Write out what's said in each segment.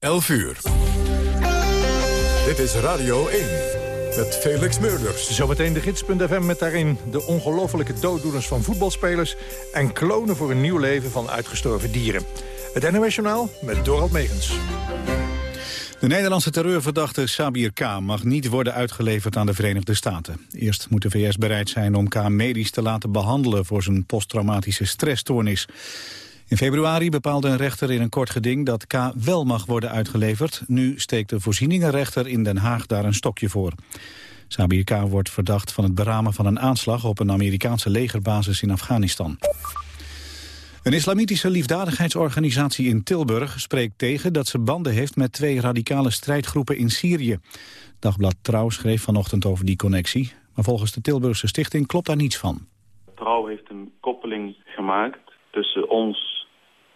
11 uur. Dit is Radio 1 met Felix Meurders. Zometeen de gids.fm met daarin de ongelofelijke dooddoeners van voetbalspelers... en klonen voor een nieuw leven van uitgestorven dieren. Het NOS Journaal met Dorald Megens. De Nederlandse terreurverdachte Sabir K. mag niet worden uitgeleverd aan de Verenigde Staten. Eerst moet de VS bereid zijn om K. medisch te laten behandelen voor zijn posttraumatische stressstoornis. In februari bepaalde een rechter in een kort geding dat K. wel mag worden uitgeleverd. Nu steekt de voorzieningenrechter in Den Haag daar een stokje voor. Sabir K. wordt verdacht van het beramen van een aanslag op een Amerikaanse legerbasis in Afghanistan. Een islamitische liefdadigheidsorganisatie in Tilburg spreekt tegen dat ze banden heeft met twee radicale strijdgroepen in Syrië. Dagblad Trouw schreef vanochtend over die connectie, maar volgens de Tilburgse stichting klopt daar niets van. Trouw heeft een koppeling gemaakt tussen ons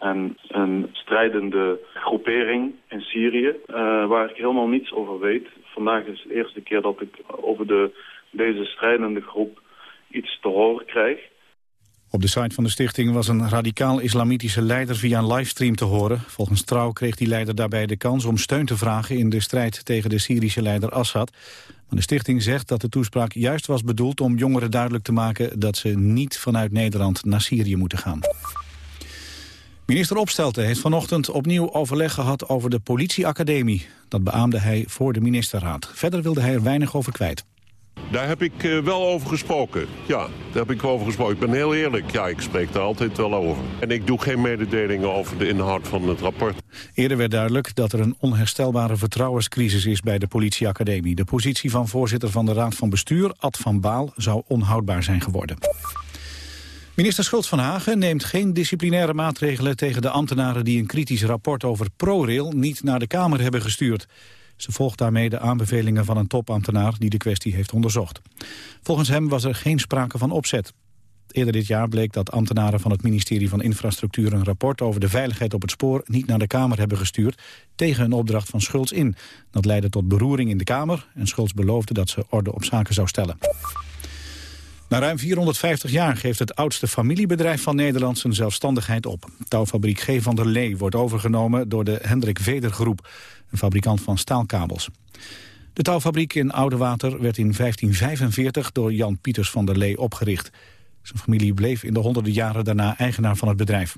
en een strijdende groepering in Syrië, uh, waar ik helemaal niets over weet. Vandaag is de eerste keer dat ik over de, deze strijdende groep iets te horen krijg. Op de site van de stichting was een radicaal-islamitische leider via een livestream te horen. Volgens Trouw kreeg die leider daarbij de kans om steun te vragen in de strijd tegen de Syrische leider Assad. Maar de stichting zegt dat de toespraak juist was bedoeld om jongeren duidelijk te maken dat ze niet vanuit Nederland naar Syrië moeten gaan. Minister Opstelten heeft vanochtend opnieuw overleg gehad over de politieacademie. Dat beaamde hij voor de ministerraad. Verder wilde hij er weinig over kwijt. Daar heb ik uh, wel over gesproken. Ja, daar heb ik wel over gesproken. Ik ben heel eerlijk. Ja, ik spreek daar altijd wel over. En ik doe geen mededelingen over de inhoud van het rapport. Eerder werd duidelijk dat er een onherstelbare vertrouwenscrisis is bij de politieacademie. De positie van voorzitter van de Raad van Bestuur, Ad van Baal, zou onhoudbaar zijn geworden. Minister Schultz van Hagen neemt geen disciplinaire maatregelen tegen de ambtenaren die een kritisch rapport over ProRail niet naar de Kamer hebben gestuurd. Ze volgt daarmee de aanbevelingen van een topambtenaar die de kwestie heeft onderzocht. Volgens hem was er geen sprake van opzet. Eerder dit jaar bleek dat ambtenaren van het ministerie van Infrastructuur een rapport over de veiligheid op het spoor niet naar de Kamer hebben gestuurd tegen een opdracht van Schultz in. Dat leidde tot beroering in de Kamer en Schultz beloofde dat ze orde op zaken zou stellen. Na ruim 450 jaar geeft het oudste familiebedrijf van Nederland zijn zelfstandigheid op. Touwfabriek G. van der Lee wordt overgenomen door de Hendrik Veder Groep, een fabrikant van staalkabels. De touwfabriek in Oudewater werd in 1545 door Jan Pieters van der Lee opgericht. Zijn familie bleef in de honderden jaren daarna eigenaar van het bedrijf.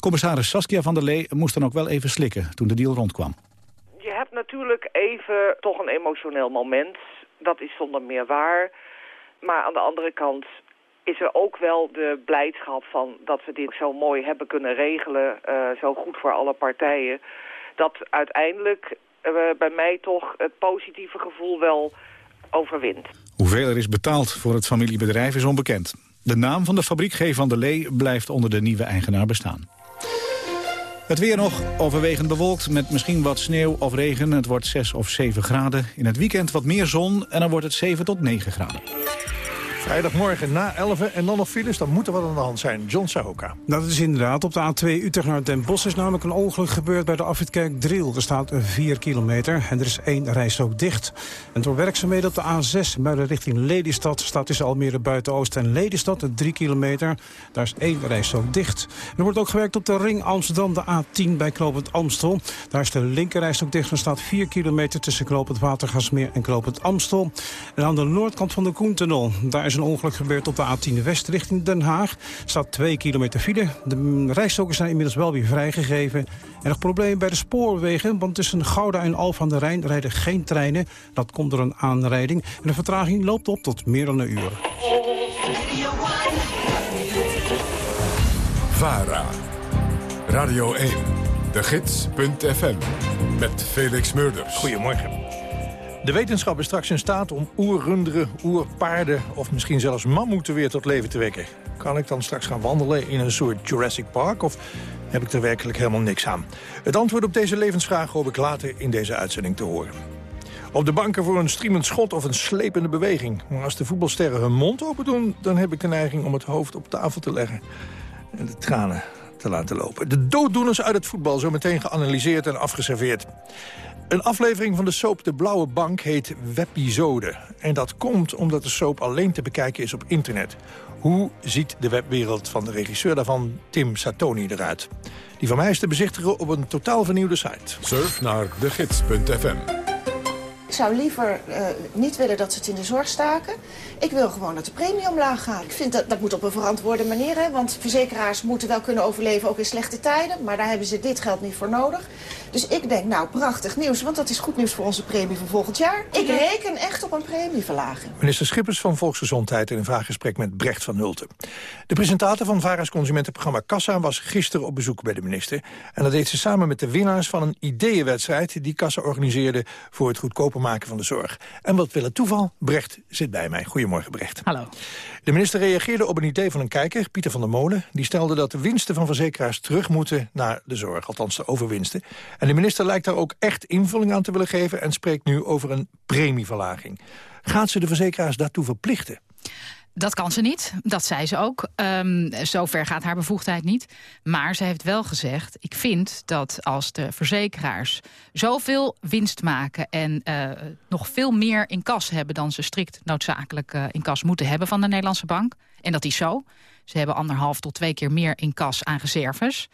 Commissaris Saskia van der Lee moest dan ook wel even slikken toen de deal rondkwam. Je hebt natuurlijk even toch een emotioneel moment. Dat is zonder meer waar. Maar aan de andere kant is er ook wel de blijdschap van dat we dit zo mooi hebben kunnen regelen. Uh, zo goed voor alle partijen. Dat uiteindelijk uh, bij mij toch het positieve gevoel wel overwint. Hoeveel er is betaald voor het familiebedrijf is onbekend. De naam van de fabriek G. van der Lee blijft onder de nieuwe eigenaar bestaan. Het weer nog overwegend bewolkt met misschien wat sneeuw of regen. Het wordt 6 of 7 graden. In het weekend wat meer zon en dan wordt het 7 tot 9 graden. Vrijdagmorgen na 11 en dan nog files, dan moet er wat aan de hand zijn. John Sahoka. Dat is inderdaad. Op de A2 Utrecht naar Den Bosch is namelijk een ongeluk gebeurd bij de afwitkerk Driel. Er staat 4 kilometer en er is één rijstrook dicht. En door werkzaamheden op de A6 bij de richting Lelystad... staat tussen Almere Buiten-Oost en Lelystad 3 kilometer. Daar is één rijstrook dicht. er wordt ook gewerkt op de ring Amsterdam, de A10 bij Knoopend Amstel. Daar is de linkerrijstrook dicht en staat 4 kilometer... tussen Knoopend Watergasmeer en Knoopend Amstel. En aan de noordkant van de Koentunnel, daar is een ongeluk gebeurd op de A10 West richting Den Haag. Staat 2 kilometer file. De rijstokers zijn inmiddels wel weer vrijgegeven. En nog probleem bij de spoorwegen, want tussen Gouda en Alphen aan de Rijn rijden geen treinen. Dat komt door een aanrijding. En de vertraging loopt op tot meer dan een uur. VARA, Radio 1, de gids.fm, met Felix Murders. Goedemorgen. De wetenschap is straks in staat om oerrunderen, oerpaarden... of misschien zelfs mammoeten weer tot leven te wekken. Kan ik dan straks gaan wandelen in een soort Jurassic Park... of heb ik er werkelijk helemaal niks aan? Het antwoord op deze levensvraag hoop ik later in deze uitzending te horen. Op de banken voor een streamend schot of een slepende beweging. Maar als de voetbalsterren hun mond open doen... dan heb ik de neiging om het hoofd op tafel te leggen... en de tranen te laten lopen. De dooddoeners uit het voetbal zo meteen geanalyseerd en afgeserveerd. Een aflevering van de soap De Blauwe Bank heet Webisode. En dat komt omdat de soap alleen te bekijken is op internet. Hoe ziet de webwereld van de regisseur daarvan, Tim Satoni, eruit? Die van mij is te bezichtigen op een totaal vernieuwde site. Surf naar degids.fm ik zou liever uh, niet willen dat ze het in de zorg staken. Ik wil gewoon dat de premie omlaag gaat. Ik vind dat dat moet op een verantwoorde manier. Hè, want verzekeraars moeten wel kunnen overleven, ook in slechte tijden. Maar daar hebben ze dit geld niet voor nodig. Dus ik denk, nou, prachtig nieuws. Want dat is goed nieuws voor onze premie van volgend jaar. Ik reken echt op een premieverlaging. Minister Schippers van Volksgezondheid in een vraaggesprek met Brecht van Hulten. De presentator van VARA's consumentenprogramma Kassa was gisteren op bezoek bij de minister. En dat deed ze samen met de winnaars van een ideeënwedstrijd... die Kassa organiseerde voor het goedkoper maken van de zorg. En wat wil het toeval? Brecht zit bij mij. Goedemorgen, Brecht. Hallo. De minister reageerde op een idee van een kijker, Pieter van der Molen. Die stelde dat de winsten van verzekeraars terug moeten naar de zorg. Althans de overwinsten. En de minister lijkt daar ook echt invulling aan te willen geven... en spreekt nu over een premieverlaging. Gaat ze de verzekeraars daartoe verplichten? Dat kan ze niet, dat zei ze ook. Um, zover gaat haar bevoegdheid niet. Maar ze heeft wel gezegd, ik vind dat als de verzekeraars zoveel winst maken... en uh, nog veel meer in kas hebben dan ze strikt noodzakelijk uh, in kas moeten hebben van de Nederlandse bank. En dat is zo. Ze hebben anderhalf tot twee keer meer in kas aan reserves.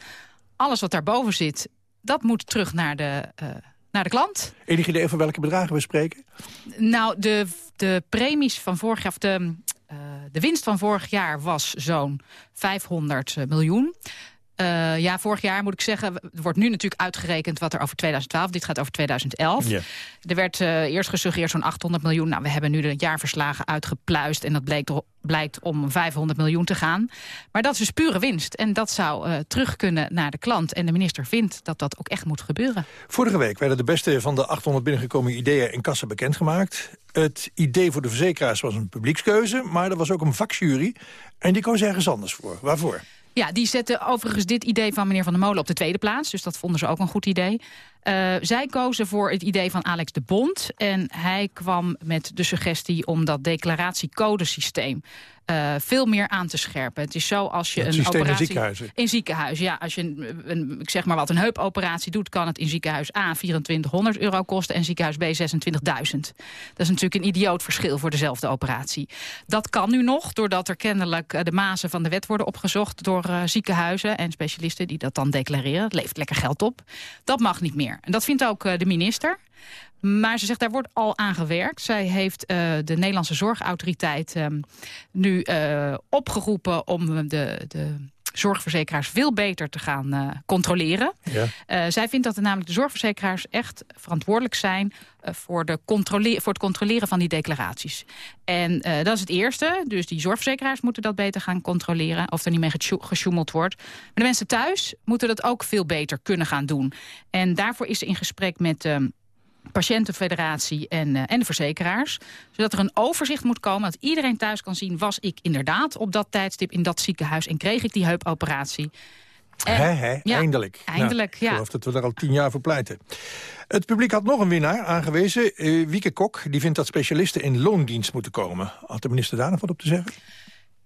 Alles wat daarboven zit, dat moet terug naar de... Uh, naar de klant. Enig idee over welke bedragen we spreken? Nou, de, de premies van vorig jaar, of de, de winst van vorig jaar was zo'n 500 miljoen. Uh, ja, vorig jaar moet ik zeggen, er wordt nu natuurlijk uitgerekend wat er over 2012, dit gaat over 2011. Ja. Er werd uh, eerst gesuggereerd zo'n 800 miljoen. Nou, we hebben nu de jaarverslagen uitgepluist en dat bleek, blijkt om 500 miljoen te gaan. Maar dat is dus pure winst en dat zou uh, terug kunnen naar de klant. En de minister vindt dat dat ook echt moet gebeuren. Vorige week werden de beste van de 800 binnengekomen ideeën in kassa bekendgemaakt. Het idee voor de verzekeraars was een publiekskeuze, maar er was ook een vakjury. En die koos ergens anders voor. Waarvoor? Ja, die zetten overigens dit idee van meneer Van der Molen op de tweede plaats. Dus dat vonden ze ook een goed idee. Uh, zij kozen voor het idee van Alex de Bond. En hij kwam met de suggestie om dat declaratiecodesysteem uh, veel meer aan te scherpen. Het is zo als je het een operatie... in ziekenhuizen? In ziekenhuizen, ja. Als je een, een, ik zeg maar wat, een heupoperatie doet... kan het in ziekenhuis A 2400 euro kosten en ziekenhuis B 26.000. Dat is natuurlijk een idioot verschil voor dezelfde operatie. Dat kan nu nog, doordat er kennelijk de mazen van de wet worden opgezocht... door uh, ziekenhuizen en specialisten die dat dan declareren. Het levert lekker geld op. Dat mag niet meer. En dat vindt ook uh, de minister. Maar ze zegt, daar wordt al aan gewerkt. Zij heeft uh, de Nederlandse Zorgautoriteit um, nu uh, opgeroepen om de, de zorgverzekeraars veel beter te gaan uh, controleren. Ja. Uh, zij vindt dat er namelijk de zorgverzekeraars echt verantwoordelijk zijn... Uh, voor, de controle voor het controleren van die declaraties. En dat is het eerste. Dus die zorgverzekeraars moeten dat beter gaan controleren... of er niet mee gesjoemeld wordt. Maar de mensen thuis moeten dat ook veel beter kunnen gaan doen. En daarvoor is ze in gesprek met... Uh, patiëntenfederatie en, uh, en de verzekeraars. Zodat er een overzicht moet komen dat iedereen thuis kan zien... was ik inderdaad op dat tijdstip in dat ziekenhuis en kreeg ik die heupoperatie. En, he, he, ja, eindelijk. Eindelijk, nou, ja. Ik geloof dat we daar al tien jaar voor pleiten. Het publiek had nog een winnaar aangewezen. Uh, Wieke Kok die vindt dat specialisten in loondienst moeten komen. Had de minister daar nog wat op te zeggen?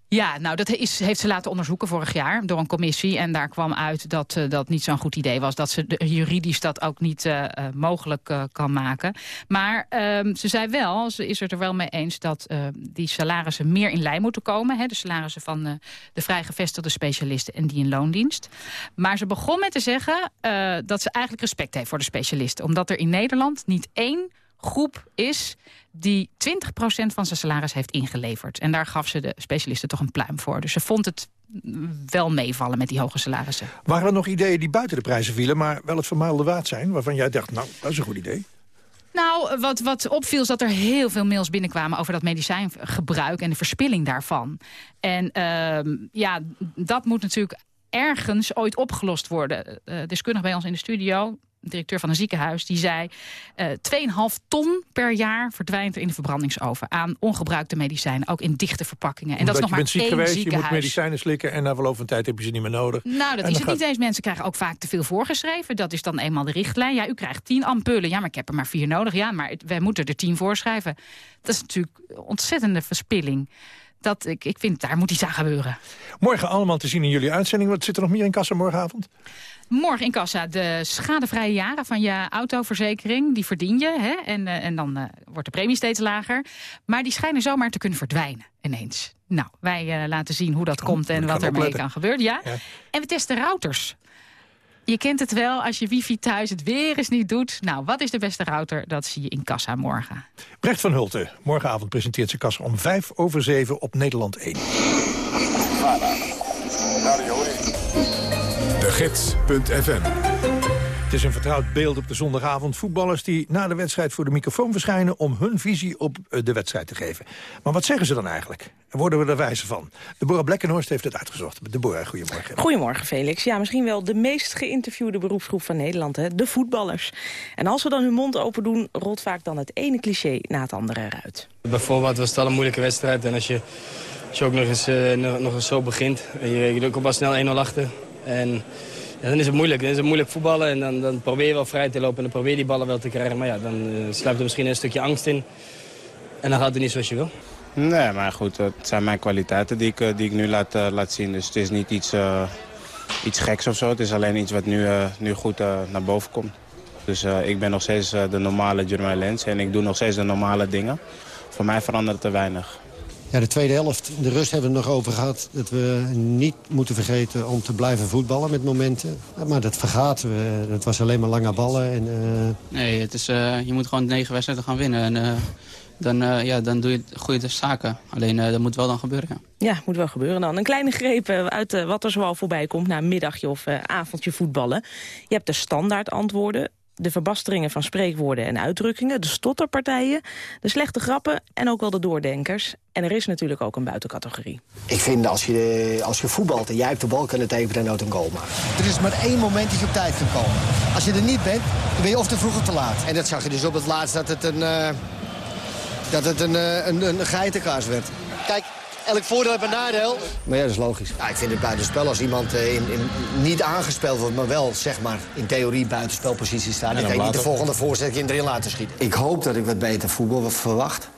Ja, nou dat is, heeft ze laten onderzoeken vorig jaar door een commissie. En daar kwam uit dat uh, dat niet zo'n goed idee was. Dat ze juridisch dat ook niet uh, uh, mogelijk kan maken. Maar ehm, ze zei wel, ze is het er wel mee eens... dat die salarissen meer in lijn moeten komen. Hè, de salarissen van de vrijgevestigde specialisten en die in loondienst. Maar ze begon met te zeggen dat ze eigenlijk respect heeft voor de specialisten. Omdat er in Nederland niet één groep is die 20% van zijn salaris heeft ingeleverd. En daar gaf ze de specialisten toch een pluim voor. Dus ze vond het wel meevallen met die hoge salarissen. Waren er nog ideeën die buiten de prijzen vielen... maar wel het vermaalde waard zijn, waarvan jij dacht... nou, dat is een goed idee? Nou, wat, wat opviel is dat er heel veel mails binnenkwamen... over dat medicijngebruik en de verspilling daarvan. En uh, ja, dat moet natuurlijk ergens ooit opgelost worden. Uh, deskundig bij ons in de studio, directeur van een ziekenhuis, die zei... Uh, 2,5 ton per jaar verdwijnt er in de verbrandingsoven... aan ongebruikte medicijnen, ook in dichte verpakkingen. En Omdat dat is nog maar ziek één geweest, ziekenhuis. je moet medicijnen slikken... en na verloop van tijd heb je ze niet meer nodig. Nou, dat en is het gaat... niet eens. Mensen krijgen ook vaak te veel voorgeschreven. Dat is dan eenmaal de richtlijn. Ja, u krijgt 10 ampullen. Ja, maar ik heb er maar vier nodig. Ja, maar wij moeten er 10 voorschrijven. Dat is natuurlijk ontzettende verspilling dat, ik, ik vind, daar moet iets aan gebeuren. Morgen allemaal te zien in jullie uitzending. Wat zit er nog meer in kassa morgenavond? Morgen in kassa de schadevrije jaren van je autoverzekering. Die verdien je hè? En, uh, en dan uh, wordt de premie steeds lager. Maar die schijnen zomaar te kunnen verdwijnen ineens. Nou, wij uh, laten zien hoe dat oh, komt en wat ermee kan gebeuren. Ja? ja? En we testen routers. Je kent het wel als je wifi thuis het weer eens niet doet. Nou, wat is de beste router? Dat zie je in Kassa morgen. Brecht van Hulten. Morgenavond presenteert ze Kassa om vijf over zeven op Nederland 1. De Gids.fm het is een vertrouwd beeld op de zondagavond. Voetballers die na de wedstrijd voor de microfoon verschijnen... om hun visie op eh, de wedstrijd te geven. Maar wat zeggen ze dan eigenlijk? En worden we er wijzer van? Deborah Blekkenhorst heeft het uitgezocht. Deborah, goedemorgen. Goedemorgen, Felix. Ja, misschien wel de meest geïnterviewde beroepsgroep van Nederland, hè? de voetballers. En als we dan hun mond open doen, rolt vaak dan het ene cliché na het andere eruit. Bijvoorbeeld was het al een moeilijke wedstrijd. En als je, als je ook nog eens, uh, nog, eens zo begint, en je, je ook al snel 1-0 achter... En dan is het moeilijk. Dan is het moeilijk voetballen en dan, dan probeer je wel vrij te lopen en dan probeer je die ballen wel te krijgen. Maar ja, dan uh, sluipt er misschien een stukje angst in en dan gaat het niet zoals je wil. Nee, maar goed, het zijn mijn kwaliteiten die ik, eh, die ik nu laat, uh, laat zien. Dus het is niet iets, iets geks of zo. Het is alleen iets wat nu, nu goed naar boven komt. Dus ik ben nog steeds de normale Jermaine Lens en ik doe nog steeds de normale dingen. Voor mij verandert er weinig. Ja, de tweede helft, de rust hebben we het nog over gehad. Dat we niet moeten vergeten om te blijven voetballen met momenten. Maar dat vergaat. We, dat was alleen maar lange ballen. En, uh... Nee, het is, uh, je moet gewoon negen wedstrijden gaan winnen. En, uh, dan, ja, dan doe je goede zaken. Alleen dat moet wel dan gebeuren. Ja, ja moet wel gebeuren dan. Een kleine greep uit wat er zoal voorbij komt... na een middagje of avondje voetballen. Je hebt de standaard antwoorden de verbasteringen van spreekwoorden en uitdrukkingen... de stotterpartijen, de slechte grappen en ook wel de doordenkers. En er is natuurlijk ook een buitencategorie. Ik vind als je, als je voetbalt en jij hebt de bal... kan het even dan ook een goal maken. Er is maar één moment dat je op tijd kan komen. Als je er niet bent, dan ben je of te vroeg of te laat. En dat zag je dus op het laatst dat het een, uh, dat het een, uh, een, een geitenkaas werd. Kijk, elk voordeel heeft een nadeel. Maar ja, dat is logisch. Ja, ik vind het buitenspel als iemand uh, in, in, niet aangespeeld wordt... maar wel, zeg maar, in theorie buitenspelpositie staat. Dan kan je niet de volgende voorzet erin laten schieten. Ik hoop dat ik wat beter voetbal verwacht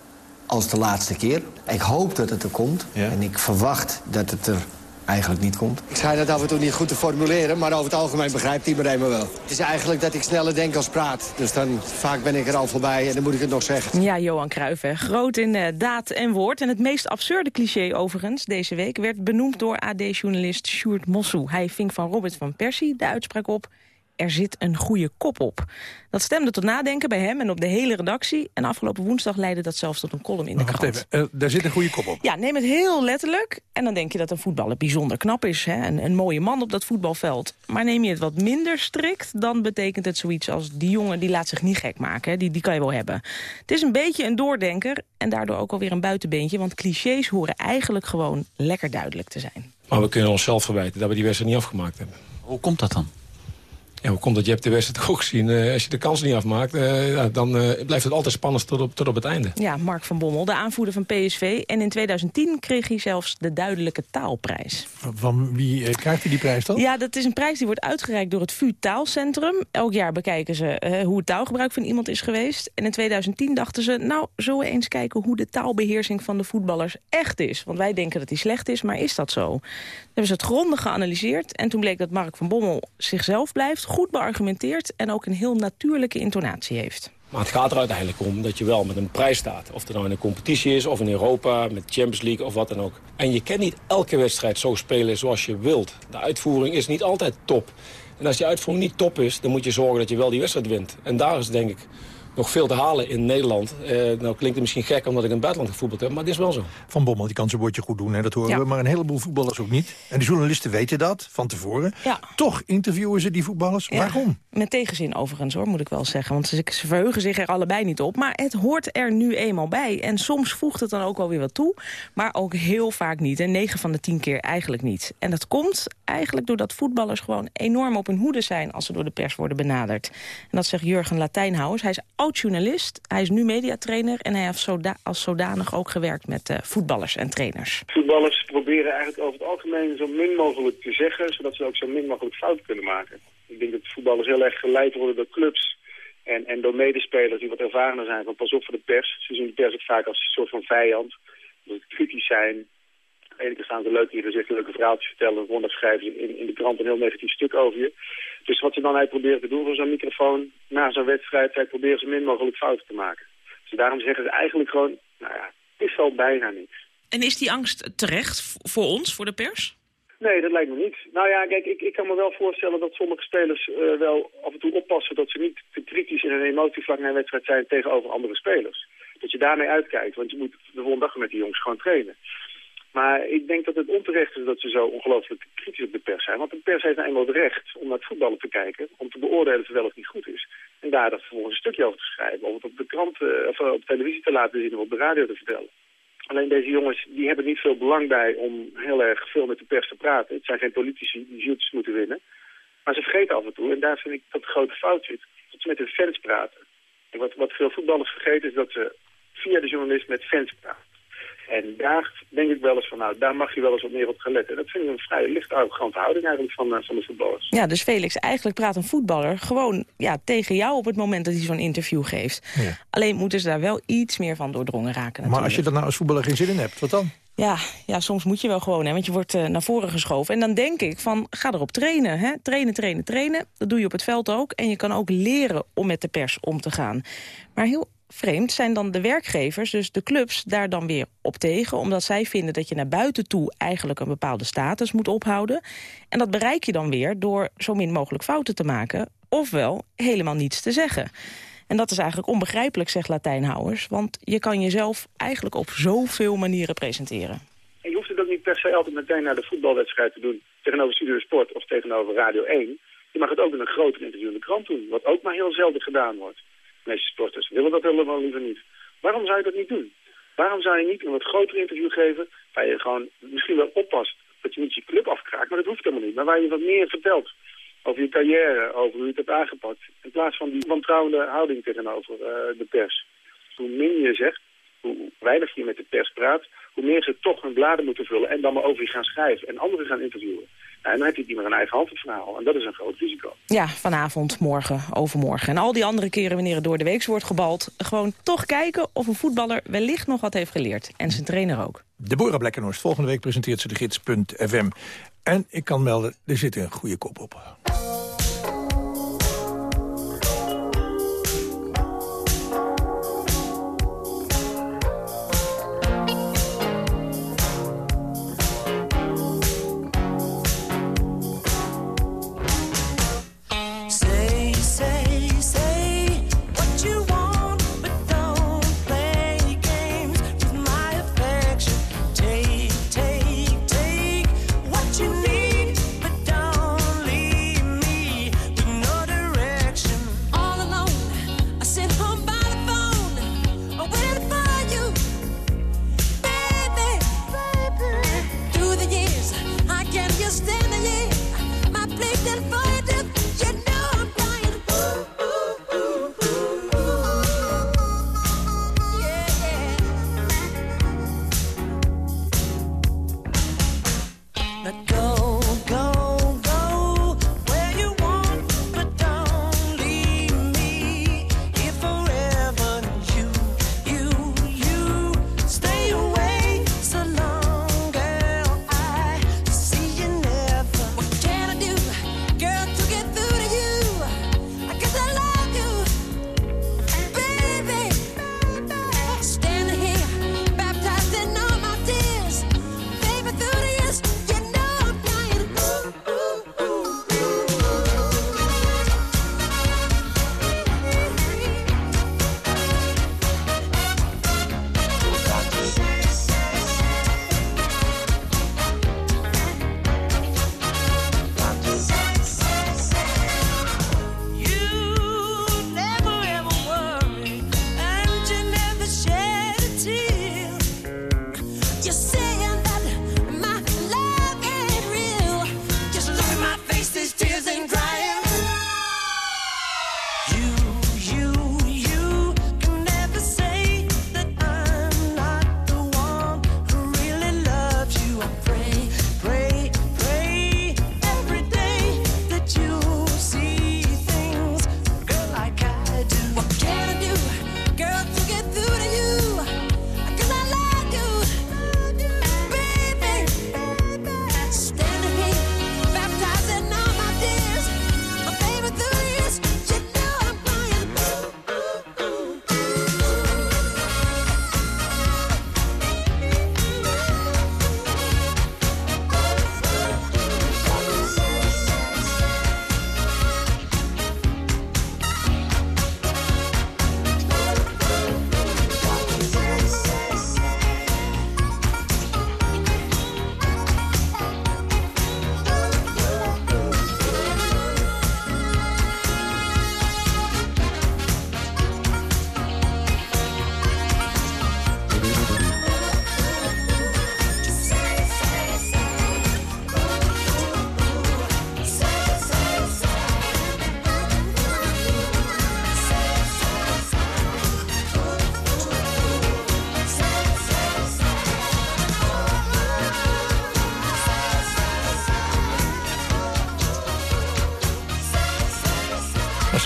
als de laatste keer. Ik hoop dat het er komt. En ik verwacht dat het er eigenlijk niet komt. Ik schijn dat af en toe niet goed te formuleren, maar over het algemeen begrijpt iedereen me wel. Het is eigenlijk dat ik sneller denk als praat. Dus dan vaak ben ik er al voorbij en dan moet ik het nog zeggen. Ja, Johan Cruijff, groot in uh, daad en woord. En het meest absurde cliché overigens deze week werd benoemd door AD-journalist Sjoerd Mossou. Hij ving van Robert van Persie de uitspraak op er zit een goede kop op. Dat stemde tot nadenken bij hem en op de hele redactie. En afgelopen woensdag leidde dat zelfs tot een column in de krant. Even, uh, daar zit een goede kop op. Ja, neem het heel letterlijk. En dan denk je dat een voetballer bijzonder knap is. Hè? Een, een mooie man op dat voetbalveld. Maar neem je het wat minder strikt... dan betekent het zoiets als die jongen die laat zich niet gek maken. Hè? Die, die kan je wel hebben. Het is een beetje een doordenker en daardoor ook alweer een buitenbeentje. Want clichés horen eigenlijk gewoon lekker duidelijk te zijn. Maar we kunnen onszelf verwijten dat we die wedstrijd niet afgemaakt hebben. Hoe komt dat dan? Ja, hoe komt dat? Je hebt de wedstrijd ook gezien. Uh, als je de kans niet afmaakt, uh, dan uh, blijft het altijd spannend tot op, tot op het einde. Ja, Mark van Bommel, de aanvoerder van PSV. En in 2010 kreeg hij zelfs de duidelijke taalprijs. Van, van wie krijgt hij die prijs dan? Ja, dat is een prijs die wordt uitgereikt door het VU Taalcentrum. Elk jaar bekijken ze hoe het taalgebruik van iemand is geweest. En in 2010 dachten ze, nou, zullen we eens kijken hoe de taalbeheersing van de voetballers echt is. Want wij denken dat die slecht is, maar is dat zo? Dan hebben ze het grondig geanalyseerd. En toen bleek dat Mark van Bommel zichzelf blijft goed beargumenteerd en ook een heel natuurlijke intonatie heeft. Maar het gaat er uiteindelijk om dat je wel met een prijs staat. Of het nou in een competitie is, of in Europa, met Champions League of wat dan ook. En je kan niet elke wedstrijd zo spelen zoals je wilt. De uitvoering is niet altijd top. En als die uitvoering niet top is, dan moet je zorgen dat je wel die wedstrijd wint. En daar is denk ik nog veel te halen in Nederland. Eh, nou klinkt het misschien gek omdat ik in het buitenland gevoetbald heb, maar het is wel zo. Van Bommel, die kan zijn woordje goed doen, hè, dat horen we. Maar een heleboel voetballers ook niet. En de journalisten weten dat van tevoren. Ja. Toch interviewen ze die voetballers. Waarom? Met tegenzin overigens, hoor, moet ik wel zeggen. Want ze, ze verheugen zich er allebei niet op. Maar het hoort er nu eenmaal bij. En soms voegt het dan ook wel weer wat toe. Maar ook heel vaak niet. En 9 van de 10 keer eigenlijk niet. En dat komt eigenlijk doordat voetballers gewoon enorm op hun hoede zijn... als ze door de pers worden benaderd. En dat zegt Jurgen Latijnhouwers. Hij is oud-journalist, hij is nu mediatrainer... en hij heeft als zodanig ook gewerkt met uh, voetballers en trainers. Voetballers proberen eigenlijk over het algemeen zo min mogelijk te zeggen... zodat ze ook zo min mogelijk fouten kunnen maken. Ik denk dat voetballers heel erg geleid worden door clubs... En, en door medespelers die wat ervarener zijn van pas op voor de pers. Ze zien de pers ook vaak als een soort van vijand. Dat ze kritisch zijn. Ene kant staan ze leuk hier gezegd leuke verhaaltjes vertellen. Dan schrijven ze in, in de krant een heel negatief stuk over je. Dus wat ze dan eigenlijk proberen te doen voor zo'n microfoon na zo'n wedstrijd, zij proberen ze min mogelijk fouten te maken. Dus daarom zeggen ze eigenlijk gewoon, nou ja, het is al bijna niks. En is die angst terecht voor ons, voor de pers? Nee, dat lijkt me niet. Nou ja, kijk, ik, ik kan me wel voorstellen dat sommige spelers uh, wel af en toe oppassen... dat ze niet te kritisch in een emotievlak naar een wedstrijd zijn tegenover andere spelers. Dat je daarmee uitkijkt, want je moet de volgende dag met die jongens gewoon trainen. Maar ik denk dat het onterecht is dat ze zo ongelooflijk kritisch op de pers zijn. Want de pers heeft nou eenmaal het recht om naar het voetballen te kijken... om te beoordelen of het wel of niet goed is. En daar dat vervolgens een stukje over te schrijven... of het op de krant uh, of op televisie te laten zien of op de radio te vertellen. Alleen deze jongens die hebben niet veel belang bij om heel erg veel met de pers te praten. Het zijn geen politici die zieltjes moeten winnen. Maar ze vergeten af en toe, en daar vind ik dat de grote fout zit, dat ze met hun fans praten. En wat, wat veel voetballers vergeten is dat ze via de journalist met fans praten. En daar denk ik wel eens van, nou, daar mag je wel eens wat meer op gaan letten. En dat vind ik een vrij licht arrogante houding eigenlijk van, uh, van de voetballers. Ja, dus Felix, eigenlijk praat een voetballer gewoon ja, tegen jou op het moment dat hij zo'n interview geeft. Ja. Alleen moeten ze daar wel iets meer van doordrongen raken natuurlijk. Maar als je er nou als voetballer geen zin in hebt, wat dan? Ja, ja, soms moet je wel gewoon, hè, want je wordt uh, naar voren geschoven. En dan denk ik van, ga erop trainen. Hè? Trainen, trainen, trainen. Dat doe je op het veld ook. En je kan ook leren om met de pers om te gaan. Maar heel vreemd zijn dan de werkgevers, dus de clubs, daar dan weer op tegen. Omdat zij vinden dat je naar buiten toe eigenlijk een bepaalde status moet ophouden. En dat bereik je dan weer door zo min mogelijk fouten te maken. Ofwel helemaal niets te zeggen. En dat is eigenlijk onbegrijpelijk, zegt Latijnhouwers. Want je kan jezelf eigenlijk op zoveel manieren presenteren. En je hoeft het ook niet per se altijd meteen naar de voetbalwedstrijd te doen... tegenover Studio Sport of tegenover Radio 1. Je mag het ook in een groter interview in de krant doen. Wat ook maar heel zelden gedaan wordt meeste sporters willen dat helemaal liever niet. Waarom zou je dat niet doen? Waarom zou je niet een wat groter interview geven... waar je gewoon misschien wel oppast dat je niet je club afkraakt... maar dat hoeft helemaal niet. Maar waar je wat meer vertelt over je carrière, over hoe je het hebt aangepakt... in plaats van die wantrouwende houding tegenover uh, de pers. Hoe min je zegt, hoe weinig je met de pers praat... hoe meer ze toch hun bladen moeten vullen en dan maar over je gaan schrijven... en anderen gaan interviewen. En dan heb je niet meer een eigen hand het verhaal. En dat is een groot risico. Ja, vanavond, morgen, overmorgen. En al die andere keren wanneer het door de week wordt gebald... gewoon toch kijken of een voetballer wellicht nog wat heeft geleerd. En zijn trainer ook. Deborah Blekkenhorst. Volgende week presenteert ze de gids.fm. En ik kan melden, er zit een goede kop op.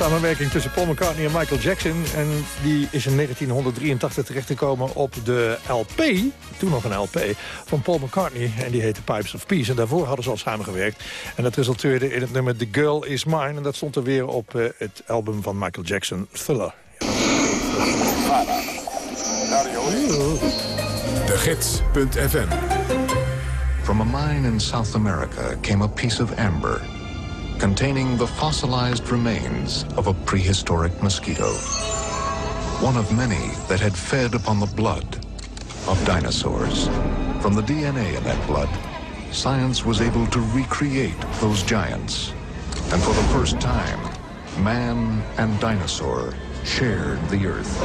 Samenwerking tussen Paul McCartney en Michael Jackson. En die is in 1983 terechtgekomen op de LP, toen nog een LP, van Paul McCartney. En die heette Pipes of Peace. En daarvoor hadden ze al samengewerkt. En dat resulteerde in het nummer The Girl Is Mine. En dat stond er weer op uh, het album van Michael Jackson, Thriller. De Gids.fm From a mine in South America came a piece of amber containing the fossilized remains of a prehistoric mosquito. One of many that had fed upon the blood of dinosaurs. From the DNA in that blood, science was able to recreate those giants. And for the first time, man and dinosaur shared the earth.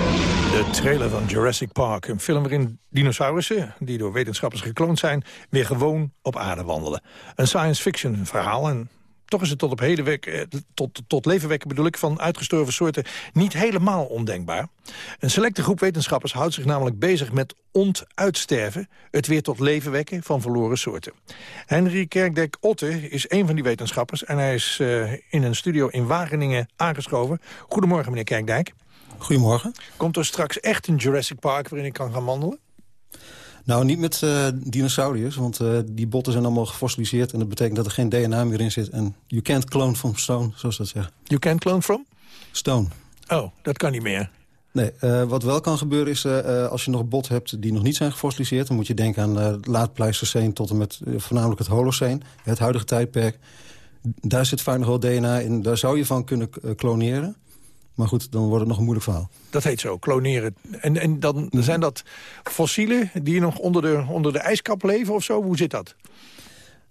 De trailer van Jurassic Park, een film waarin dinosaurussen... die door wetenschappers gekloond zijn, weer gewoon op aarde wandelen. Een science fiction verhaal en toch is het tot op wek, eh, tot, tot leven wekken bedoel ik, van uitgestorven soorten niet helemaal ondenkbaar. Een selecte groep wetenschappers houdt zich namelijk bezig met ontuitsterven, het weer tot leven wekken van verloren soorten. Henry Kerkdek-Otte is een van die wetenschappers en hij is uh, in een studio in Wageningen aangeschoven. Goedemorgen meneer Kerkdijk. Goedemorgen. Komt er straks echt een Jurassic Park waarin ik kan gaan wandelen? Nou, niet met uh, dinosauriërs, want uh, die botten zijn allemaal gefossiliseerd... en dat betekent dat er geen DNA meer in zit. En you can't clone from stone, zoals dat zeggen. You can't clone from? Stone. Oh, dat kan niet meer. Nee, uh, wat wel kan gebeuren is, als je nog bot hebt die nog niet zijn gefossiliseerd... dan moet je denken aan uh, laat Pleistocene tot en met voornamelijk het Holocene, het huidige tijdperk. Daar zit vaak nog wel DNA in, daar zou je van kunnen kloneren. Maar goed, dan wordt het nog een moeilijk verhaal. Dat heet zo, kloneren. En, en dan zijn dat fossielen die nog onder de, onder de ijskap leven of zo? Hoe zit dat?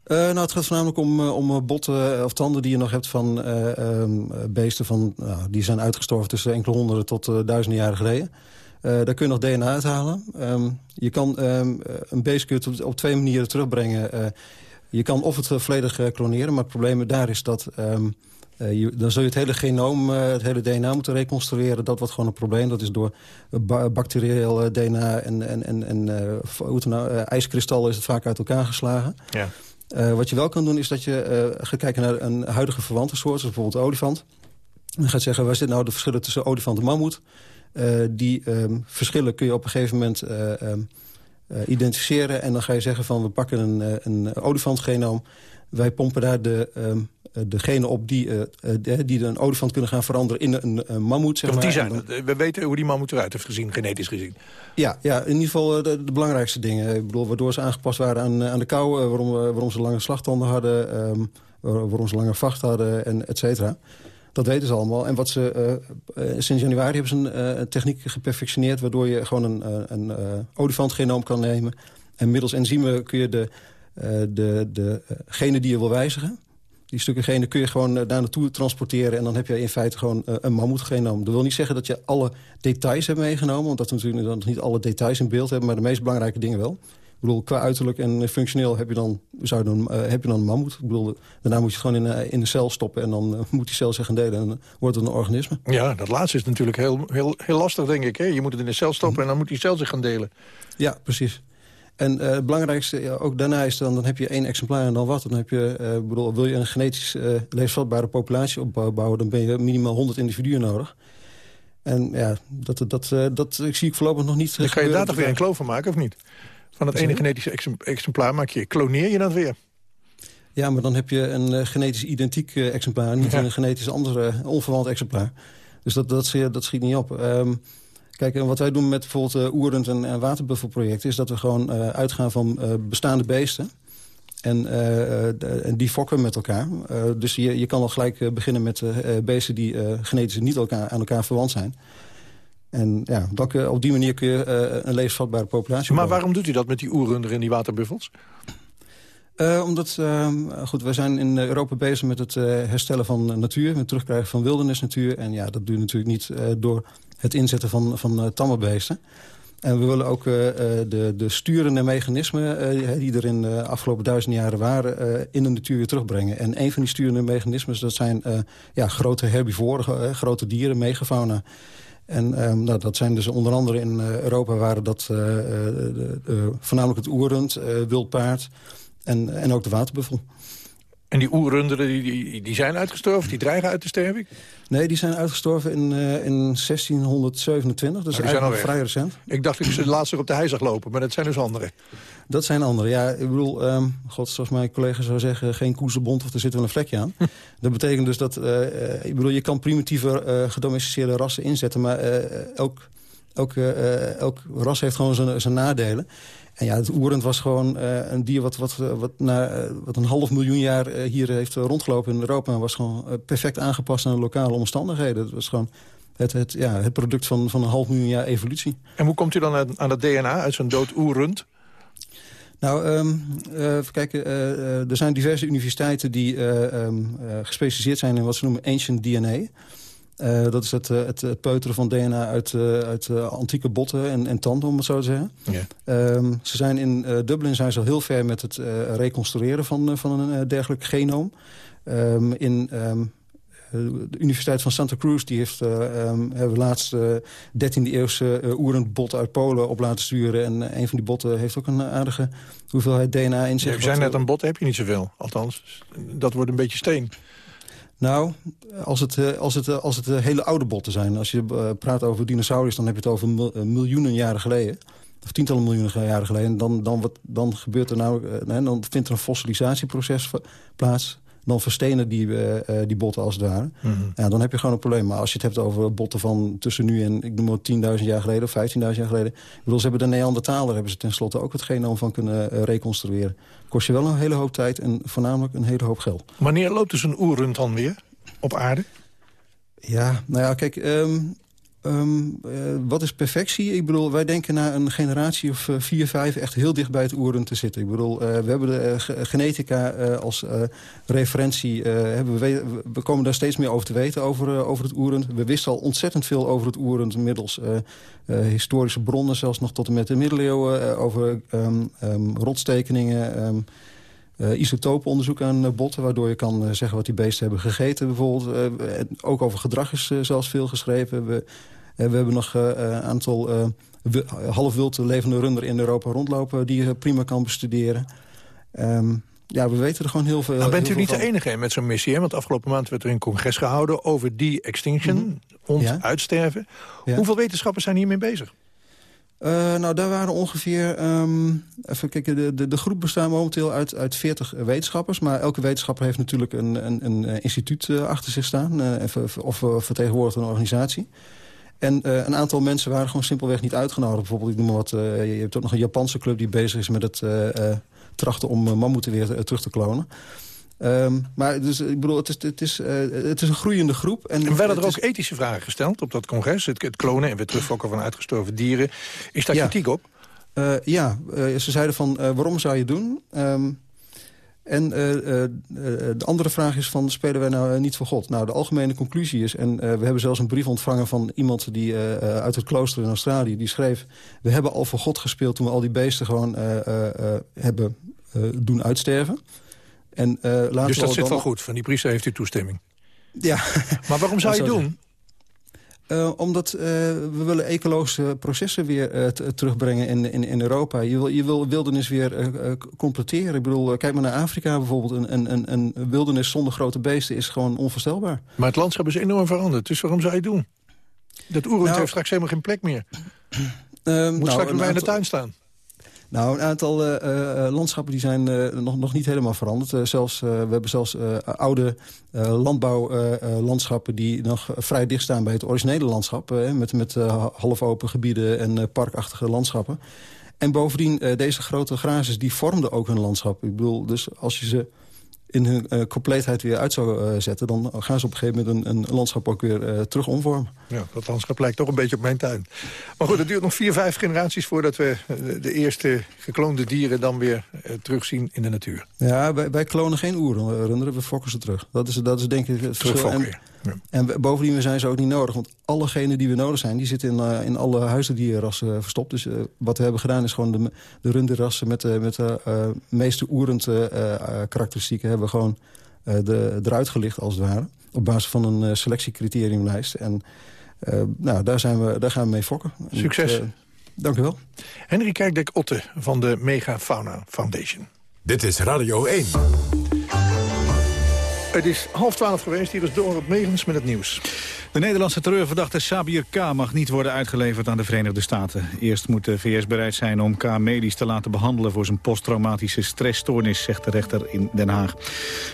Uh, nou, het gaat voornamelijk om, uh, om botten of tanden die je nog hebt van uh, um, beesten van, nou, die zijn uitgestorven tussen enkele honderden tot duizenden jaren geleden. daar kun je nog DNA uithalen. Um, je kan um, een beest kun je op, op, twee manieren terugbrengen. je kan of het volledig kloneren, maar het probleem daar is dat uh, je, dan zul je het hele genoom, uh, het hele DNA moeten reconstrueren. Dat wordt gewoon een probleem. Dat is door ba bacterieel uh, DNA en, en, en, en nou, ijskristallen is het vaak uit elkaar geslagen. Ja. wat je wel kan doen is dat je gaat kijken naar een huidige verwante soort. Zoals bijvoorbeeld olifant. En gaat zeggen, waar zit nou de verschillen tussen olifant en mammoet? die um, verschillen kun je op een gegeven moment um, identificeren. En dan ga je zeggen van we pakken een, een olifantgenoom. Wij pompen daar de... Um, eh, degene op die, uh, die een olifant kunnen gaan veranderen in een, een mammoet. Zeg maar. die zijn, we weten hoe die mammoet eruit heeft gezien, genetisch gezien. Ja, ja in ieder geval de, de belangrijkste dingen. Ik bedoel, waardoor ze aangepast waren aan, aan de kou, waarom, waarom ze lange slagtanden hadden, um, waarom ze lange vacht hadden, en et cetera. Dat weten ze allemaal. En wat ze, uh, sinds januari hebben ze een, techniek geperfectioneerd... waardoor je gewoon een, een olifantgenoom kan nemen. En middels enzymen kun je de, de, de genen die je wil wijzigen die stukken genen kun je gewoon uh, daar naartoe transporteren... en dan heb je in feite gewoon een mammoetgenoom. Dat wil niet zeggen dat je alle details hebt meegenomen... want dat we natuurlijk dan niet alle details in beeld hebben... maar de meest belangrijke dingen wel. Ik bedoel, qua uiterlijk en functioneel heb je dan, zou je dan, heb je dan een mammoet. Ik bedoel, daarna moet je het gewoon in, in de cel stoppen... en dan moet die cel zich gaan delen en dan wordt het een organisme. Ja, dat laatste is natuurlijk heel, heel, heel lastig, denk ik. Hè? Je moet het in de cel stoppen en dan moet die cel zich gaan delen. Ja, precies. En uh, het belangrijkste, ja, ook daarna is dan, dan heb je één exemplaar en dan wat. Dan heb je, uh, bedoel, wil je een genetisch uh, levensvatbare populatie opbouwen... dan ben je minimaal 100 individuen nodig. En ja, dat, dat, dat zie ik voorlopig nog niet Dan kan je daar toch weer een kloof van maken, of niet? Van het ene genetische exemplaar maak je, kloneer je dat weer? Ja, maar dan heb je een genetisch identiek exemplaar... niet een genetisch andere onverwant exemplaar. Dus dat, dat, dat schiet niet op. Um, Kijk, wat wij doen met bijvoorbeeld uh, oerend- en, en waterbuffelprojecten... is dat we gewoon uh, uitgaan van uh, bestaande beesten. En, en, die fokken met elkaar. dus je, je kan al gelijk beginnen met beesten die genetisch niet elkaar, aan elkaar verwant zijn. En ja, dat, op die manier kun je een levensvatbare populatie Maar waarom doet u dat met die oerrunder en die waterbuffels? Uh, omdat, uh, goed, we zijn in Europa bezig met het uh, herstellen van natuur... met het terugkrijgen van wildernisnatuur. En ja, dat doe je natuurlijk niet door het inzetten van, van uh, tamme beesten. En we willen ook uh, de, de sturende mechanismen die er in de afgelopen duizend jaren waren... in de natuur weer terugbrengen. En een van die sturende mechanismen dat zijn ja, grote herbivoren, grote dieren, megafauna. En um, nou, dat zijn dus onder andere in Europa waren dat voornamelijk het oerend, wildpaard en, en ook de waterbuffel. En die oerrunderen die, die, die zijn uitgestorven, die dreigen uit te sterven? Nee, die zijn uitgestorven in, uh, in 1627, dus nou, eigenlijk vrij recent. Ik dacht dat ik ze laatst op de hei zag lopen, maar dat zijn dus andere. Dat zijn andere, ja. Ik bedoel, um, god, zoals mijn collega zou zeggen... geen koezenbond of er zit wel een vlekje aan. dat betekent dus dat... Uh, ik bedoel, je kan primitieve uh, gedomesticeerde rassen inzetten... maar elk, elk, elk ras heeft gewoon zijn nadelen. En ja, het oerend was gewoon uh, een dier wat, wat, wat, na, uh, wat een half miljoen jaar hier heeft rondgelopen in Europa. En was gewoon perfect aangepast aan de lokale omstandigheden. Het was gewoon het, het, ja, het product van, van een half miljoen jaar evolutie. En hoe komt u dan aan, het DNA uit zo'n dood oerend? Nou, um, uh, kijk, uh, er zijn diverse universiteiten die um, gespecialiseerd zijn in wat ze noemen ancient DNA. Uh, dat is het, uh, het, het, peuteren van DNA uit, uh, uit antieke botten en, en, tanden, om het zo te zeggen. Ja. Um, ze zijn in Dublin zijn ze al heel ver met het reconstrueren van, van een dergelijk genoom. Um, in um, de Universiteit van Santa Cruz die heeft, hebben we laatst 13e eeuwse oerend bot uit Polen op laten sturen. En een van die botten heeft ook een aardige hoeveelheid DNA in zich. Ja, je zei net, een bot heb je niet zoveel. Althans, dat wordt een beetje steen. Nou, als het, eh, als het, eh, als het eh, hele oude botten zijn. Als je praat over dinosaurus, dan heb je het over miljoenen jaren geleden. Of tientallen miljoenen jaren geleden. Dan, dan, wat, dan gebeurt er nou, dan vindt er een fossilisatieproces plaats dan verstenen die, uh, die botten als het ware. Mm -hmm. ja, dan heb je gewoon een probleem. Maar als je het hebt over botten van tussen nu en ik noem het 10.000 jaar geleden of 15.000 jaar geleden. Ik bedoel, ze hebben de Neandertaler hebben ze tenslotte ook het genoom van kunnen uh, reconstrueren. Kost je wel een hele hoop tijd en voornamelijk een hele hoop geld. Wanneer loopt dus een oerrund dan weer op aarde? Ja, nou ja, kijk, um, Um, uh, wat is perfectie? Ik bedoel, wij denken na een generatie of uh, vier, vijf... echt heel dicht bij het oeren te zitten. Ik bedoel, uh, we hebben de genetica als referentie... hebben we, we, komen daar steeds meer over te weten, over, over het oerend. We wisten al ontzettend veel over het oerend... middels historische bronnen, zelfs nog tot en met de middeleeuwen... over um, um, rotstekeningen... Uh, isotopenonderzoek aan botten... waardoor je kan zeggen wat die beesten hebben gegeten bijvoorbeeld. ook over gedrag is zelfs veel geschreven. We, we hebben nog een aantal half wild levende runder in Europa rondlopen... die je prima kan bestuderen. Um, ja, we weten er gewoon heel veel Nou bent u niet van. de enige met zo'n missie, hè? want afgelopen maand werd er een congres gehouden... over die extinction, mm ons ja. uitsterven. Ja. Hoeveel wetenschappers zijn hiermee bezig? Uh, nou, daar waren ongeveer... Um, even kijken, de, de, de groep bestaat momenteel uit, uit 40 wetenschappers. Maar elke wetenschapper heeft natuurlijk een, een, een instituut achter zich staan. Uh, of vertegenwoordigt een organisatie. En een aantal mensen waren gewoon simpelweg niet uitgenodigd. Bijvoorbeeld, ik noem maar wat, je hebt ook nog een Japanse club die bezig is met het trachten om mammoeten weer terug te klonen. Um, maar dus, ik bedoel, het is, het, is, uh, het is een groeiende groep. En, en werden er ook ethische vragen gesteld op dat congres? Het, het klonen en weer terugfokken van uitgestorven dieren. Is daar ja. kritiek op? Uh, ja, uh, ze zeiden van waarom zou je het doen? Um, en de andere vraag is van, spelen wij nou niet voor God? Nou, de algemene conclusie is, en we hebben zelfs een brief ontvangen van iemand die uit het klooster in Australië, die schreef, we hebben al voor God gespeeld toen we al die beesten gewoon hebben doen uitsterven. En, uh, dus dat zit dan... wel goed. Van die priester heeft u toestemming. Ja. Maar waarom zou je doen? Uh, omdat uh, we willen ecologische processen weer terugbrengen in, in, in Europa. Je wil, je wil wildernis weer completeren. Ik bedoel, kijk maar naar Afrika bijvoorbeeld. Een, een, een wildernis zonder grote beesten is gewoon onvoorstelbaar. Maar het landschap is enorm veranderd. Dus waarom zou je het doen? Dat oerend nou, heeft straks helemaal geen plek meer. Moet nou, straks bij in de tuin staan. Nou, een aantal uh, uh, landschappen die zijn nog, nog niet helemaal veranderd. zelfs, we hebben zelfs oude landbouwlandschappen die nog vrij dicht staan bij het originele landschap. met met half open gebieden en parkachtige landschappen. En bovendien, deze grote grazers die vormden ook hun landschap. Ik bedoel, dus als je ze in hun uh, compleetheid weer uit zou uh, zetten... dan gaan ze op een gegeven moment een, een landschap ook weer uh, terug omvormen. Ja, dat landschap lijkt toch een beetje op mijn tuin. Maar goed, het duurt nog vier, vijf generaties... voordat we de eerste gekloonde dieren dan weer terugzien in de natuur. Ja, wij, wij klonen geen oerrunderen, we fokken ze terug. Dat is, dat is denk ik het verschil. En, ja. en bovendien zijn ze ook niet nodig. Want alle genen die we nodig zijn, die zitten in, uh, in alle huisdierrassen verstopt. Dus uh, wat we hebben gedaan is gewoon de, de runderrassen... met de, met de uh, meeste oerend karakteristieken hebben we gewoon de, eruit gelicht als het ware. Op basis van een selectiecriteriumlijst. En nou, daar, zijn we, daar gaan we mee fokken. Succes. En, dank u wel. Henry Kerkdek-Otte van de Megafauna Foundation. Dit is Radio 1. Het is half twaalf geweest, hier is Dorot Megens met het nieuws. De Nederlandse terreurverdachte Sabir K. mag niet worden uitgeleverd aan de Verenigde Staten. Eerst moet de VS bereid zijn om K. medisch te laten behandelen... voor zijn posttraumatische stressstoornis, zegt de rechter in Den Haag.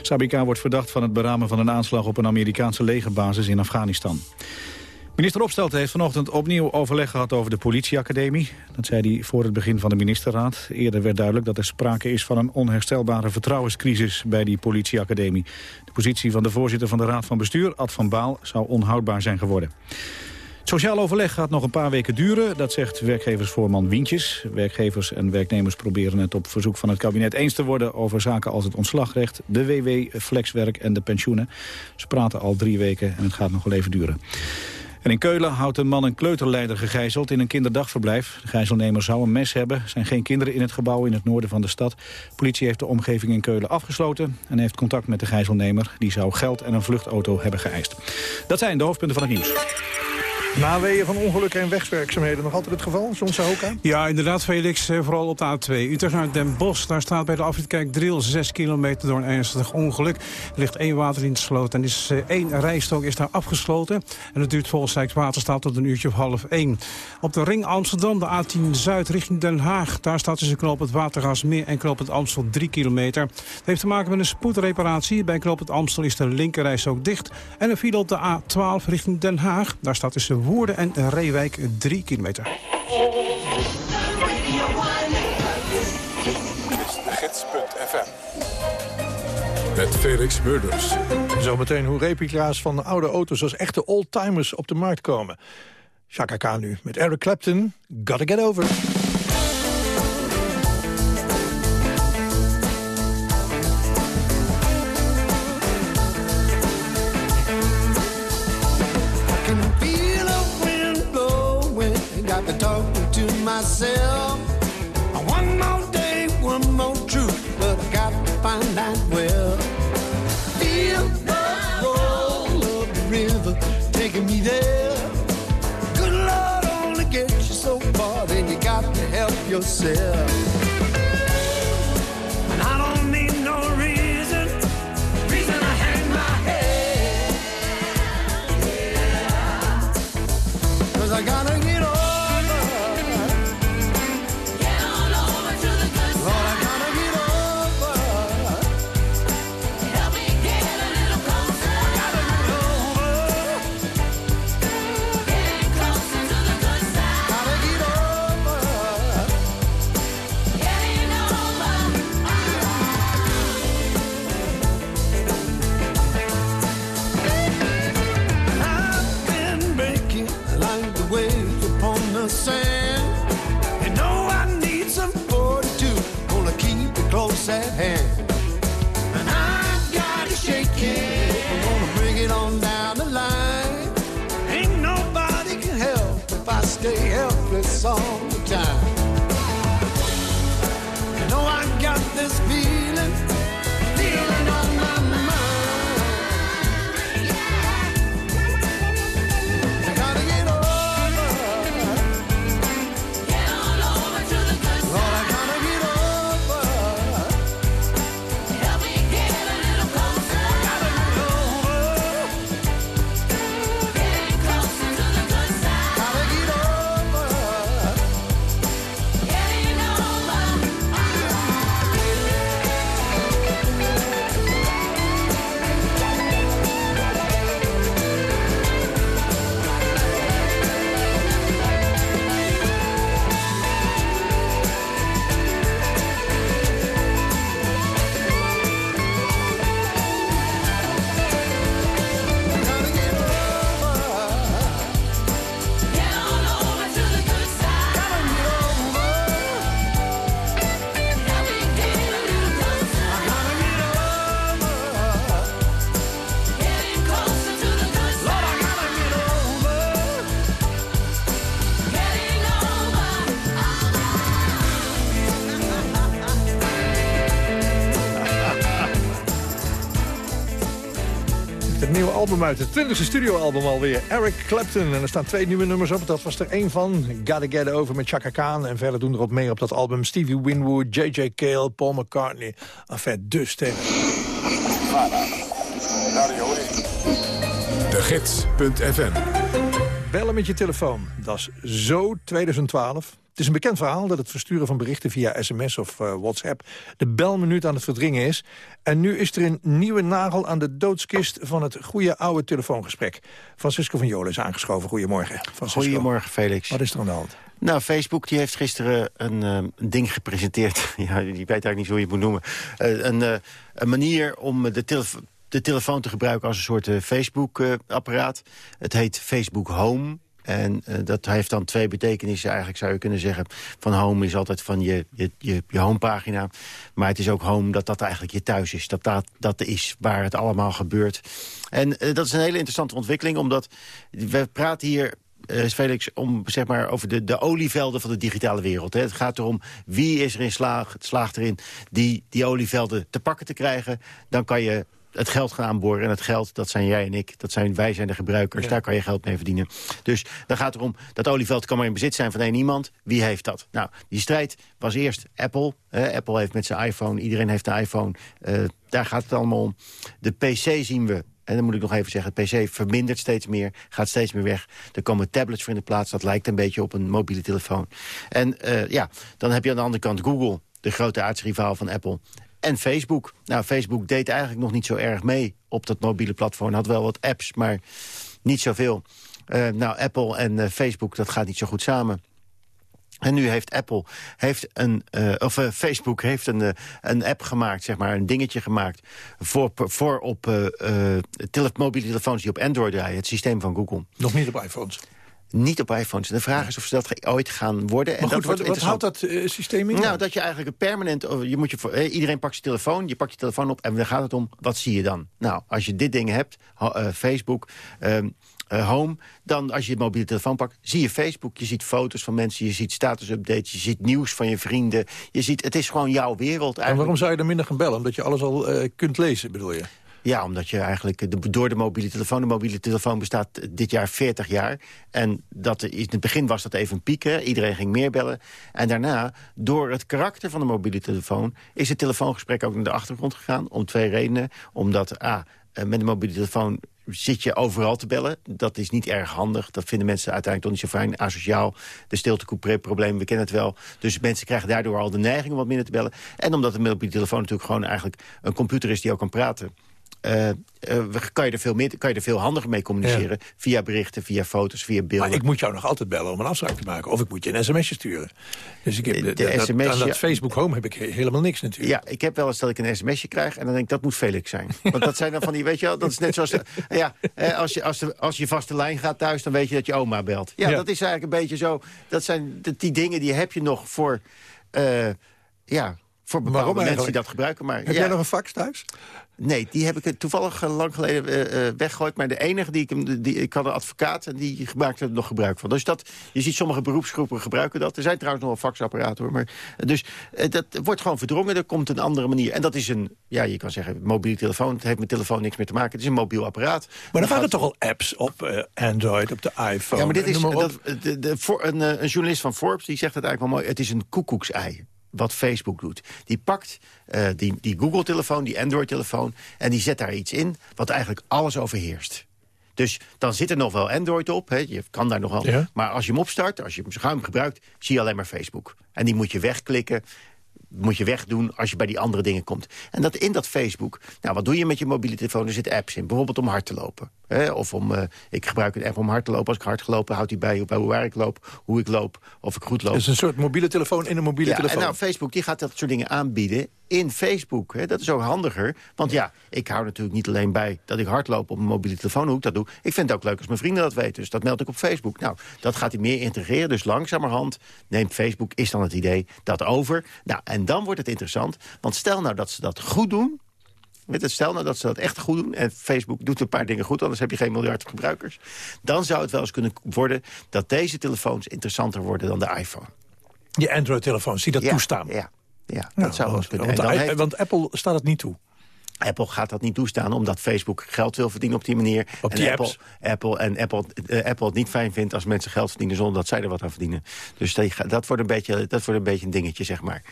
Sabir K. wordt verdacht van het beramen van een aanslag... op een Amerikaanse legerbasis in Afghanistan. Minister Opstelten heeft vanochtend opnieuw overleg gehad over de politieacademie. Dat zei hij voor het begin van de ministerraad. Eerder werd duidelijk dat er sprake is van een onherstelbare vertrouwenscrisis bij die politieacademie. De positie van de voorzitter van de Raad van Bestuur, Ad van Baal, zou onhoudbaar zijn geworden. Het sociaal overleg gaat nog een paar weken duren, dat zegt werkgeversvoorman Wientjes. Werkgevers en werknemers proberen het op verzoek van het kabinet eens te worden over zaken als het ontslagrecht, de WW, flexwerk en de pensioenen. Ze praten al drie weken en het gaat nog wel even duren. En in Keulen houdt een man een kleuterleider gegijzeld in een kinderdagverblijf. De gijzelnemer zou een mes hebben. Er zijn geen kinderen in het gebouw in het noorden van de stad. politie heeft de omgeving in Keulen afgesloten en heeft contact met de gijzelnemer. Die zou geld en een vluchtauto hebben geëist. Dat zijn de hoofdpunten van het nieuws. Naweeën van ongelukken en wegwerkzaamheden nog altijd het geval, soms ook? Ja, inderdaad, Felix. Eh, vooral op de A2. Utrecht naar Den Bosch. Daar staat bij de afritkerk Driel 6 kilometer door een ernstig ongeluk. Er ligt één water in de sloot en is, uh, één rijstok is daar afgesloten. En het duurt volgens Rijkswaterstaat tot een uurtje of half één. Op de ring Amsterdam, de A10 Zuid richting Den Haag. Daar staat tussen knoop het Watergasmeer en knoop het Amstel 3 kilometer. Het heeft te maken met een spoedreparatie. Bij knoop het Amstel is de linkerreis ook dicht. En een file op de A12 richting Den Haag. Daar staat tussen Woerden en Reewijk 3 kilometer. gids.fm. Met Felix Murders. Zometeen hoe replica's van oude auto's als echte oldtimers op de markt komen. Chaka Khan nu met Eric Clapton, Gotta Get Over. Myself. One more day, one more truth, but I got to find that well. Feel the roll of the river taking me there. Good Lord only gets you so far, then you got to help yourself. Uit, het 20e studioalbum alweer. Eric Clapton. En er staan twee nieuwe nummers op. Dat was er één van. Gotta Get Over met Chaka Khan. En verder doen erop mee op dat album Stevie Winwood, J.J. Cale, Paul McCartney. Enfin, dus tegen. Radio 1. De Gids.fm Bellen met je telefoon, dat is zo 2012. Het is een bekend verhaal dat het versturen van berichten via sms of uh, WhatsApp... de belminuut aan het verdringen is. En nu is er een nieuwe nagel aan de doodskist van het goede oude telefoongesprek. Francisco van Jolen is aangeschoven. Goedemorgen. Francisco. Goedemorgen, Felix. Wat is er aan de hand? Nou, Facebook die heeft gisteren een, een ding gepresenteerd. ja, die weet eigenlijk niet hoe je het moet noemen. Uh, een, uh, een manier om de telefoon de telefoon te gebruiken als een soort Facebook-apparaat. het heet Facebook Home. En uh, dat heeft dan twee betekenissen eigenlijk, zou je kunnen zeggen. Van home is altijd van je, je, je, je homepagina. Maar het is ook home dat dat eigenlijk je thuis is. Dat dat, dat is waar het allemaal gebeurt. En uh, dat is een hele interessante ontwikkeling, omdat we praten hier uh, Felix, om, zeg maar, over de, de olievelden van de digitale wereld. Het gaat erom wie is er in slaag, slaagt erin die, die olievelden te pakken te krijgen. Dan kan je het geld gaan aanboren. En het geld, dat zijn jij en ik, dat zijn, wij zijn de gebruikers. Ja. Daar kan je geld mee verdienen. Dus dan gaat het erom, dat olieveld kan maar in bezit zijn van één iemand. Wie heeft dat? Nou, die strijd was eerst Apple. Apple heeft met zijn iPhone, iedereen heeft een iPhone. Uh, daar gaat het allemaal om. De PC zien we en dan moet ik nog even zeggen, het PC vermindert steeds meer, gaat steeds meer weg. Er komen tablets voor in de plaats, dat lijkt een beetje op een mobiele telefoon. En uh, ja, dan heb je aan de andere kant Google, de grote aardsrivaal van Apple. En Facebook. Nou, Facebook deed eigenlijk nog niet zo erg mee op dat mobiele platform. Had wel wat apps, maar niet zoveel. Uh, nou, Apple en uh, Facebook, dat gaat niet zo goed samen. En nu heeft Apple, heeft een, uh, of Facebook heeft een, een app gemaakt, zeg maar, een dingetje gemaakt... voor, voor op tele mobiele telefoons die op Android draaien, het systeem van Google. Nog niet op iPhones? Niet op iPhones. De vraag is of ze dat ooit gaan worden. Maar en goed, dat wat, wat houdt dat uh, systeem in? Nou, dat je eigenlijk een permanent... Je moet je eh, iedereen pakt zijn telefoon, je pakt je telefoon op... en dan gaat het om, wat zie je dan? Nou, als je dit ding hebt, uh, Facebook... Uh, home, dan als je je mobiele telefoon pakt, zie je Facebook. Je ziet foto's van mensen, je ziet status-updates... je ziet nieuws van je vrienden. Je ziet, het is gewoon jouw wereld eigenlijk. En waarom zou je er minder gaan bellen? Omdat je alles al uh, kunt lezen, bedoel je? Ja, omdat je eigenlijk door de mobiele telefoon... de mobiele telefoon bestaat dit jaar 40 jaar. En dat, in het begin was dat even een piek, hè? iedereen ging meer bellen. En daarna, door het karakter van de mobiele telefoon... is het telefoongesprek ook naar de achtergrond gegaan. Om twee redenen. Omdat, A, met de mobiele telefoon zit je overal te bellen. Dat is niet erg handig. Dat vinden mensen uiteindelijk toch niet zo fijn. Asociaal, de stiltecoupé-probleem, we kennen het wel. Dus mensen krijgen daardoor al de neiging om wat minder te bellen. En omdat de mobiele telefoon natuurlijk gewoon eigenlijk een computer is die ook kan praten uh, uh, kan, je er veel meer, kan je er veel handiger mee communiceren. Ja. Via berichten, via foto's, via beelden. Maar ik moet jou nog altijd bellen om een afspraak te maken. Of ik moet je een sms'je sturen. Dus ik heb, de, de, dat, SMS, aan dat Facebook Home heb ik helemaal niks natuurlijk. Ja, ik heb wel eens dat ik een sms'je krijg en dan denk ik, dat moet Felix zijn. Want dat zijn dan van die, weet je wel, dat is net zoals... De, ja, als je, als, de, als je vaste lijn gaat thuis, dan weet je dat je oma belt. Ja, ja. dat is eigenlijk een beetje zo. Dat zijn de, die dingen, die heb je nog voor... Uh, ja, voor bepaalde mensen die dat gebruiken. Maar, heb ja. jij nog een fax thuis? Nee, die heb ik toevallig lang geleden uh, weggegooid. Maar de enige die ik... Die, ik had een advocaat en die maakte er nog gebruik van. Dus dat, je ziet sommige beroepsgroepen gebruiken dat. Er zijn trouwens nog wel faxapparaten hoor. Maar, dus uh, dat wordt gewoon verdrongen. Er komt een andere manier. En dat is een, ja, je kan zeggen, mobiele telefoon. Het heeft met telefoon niks meer te maken. Het is een mobiel apparaat. Maar dan waren er toch al apps op uh, Android, op de iPhone? Ja, maar dit is... Maar dat, de, de, voor, een, een journalist van Forbes die zegt het eigenlijk wel mooi. Het is een koekoeksei wat Facebook doet. Die pakt uh, die, die Google-telefoon, die Android-telefoon... en die zet daar iets in wat eigenlijk alles overheerst. Dus dan zit er nog wel Android op, hè, je kan daar nog wel... Ja. maar als je hem opstart, als je hem schuim gebruikt... zie je alleen maar Facebook. En die moet je wegklikken moet je wegdoen als je bij die andere dingen komt. En dat in dat Facebook, nou, wat doe je met je mobiele telefoon? Er zitten apps in, bijvoorbeeld om hard te lopen. Hè? Of om, uh, ik gebruik een app om hard te lopen. Als ik hard gelopen, houdt hij bij, bij waar ik loop, hoe ik loop, of ik goed loop. Het is een soort mobiele telefoon in een mobiele ja, telefoon. En nou, Facebook die gaat dat soort dingen aanbieden in Facebook. Hè? Dat is ook handiger. Want ja, ik hou natuurlijk niet alleen bij dat ik hardloop op een mobiele telefoon, hoe ik dat doe. Ik vind het ook leuk als mijn vrienden dat weten. Dus dat meld ik op Facebook. Nou, dat gaat hij meer integreren. Dus langzamerhand neemt Facebook, is dan het idee, dat over. Nou, en dan wordt het interessant. Want stel nou dat ze dat goed doen. Met het stel nou dat ze dat echt goed doen... en Facebook doet een paar dingen goed, anders heb je geen miljard gebruikers... dan zou het wel eens kunnen worden dat deze telefoons interessanter worden dan de iPhone. Je Android-telefoons die dat ja, toestaan? Ja, ja dat zou wel eens kunnen. Want, heeft... want, Apple staat het niet toe. Apple gaat dat niet toestaan omdat Facebook geld wil verdienen op die manier. Op die en. Apple, Apple, en Apple, eh, Apple het niet fijn vindt als mensen geld verdienen zonder dat zij er wat aan verdienen. Dus die dat wordt, een beetje, dat wordt een beetje een dingetje, zeg maar.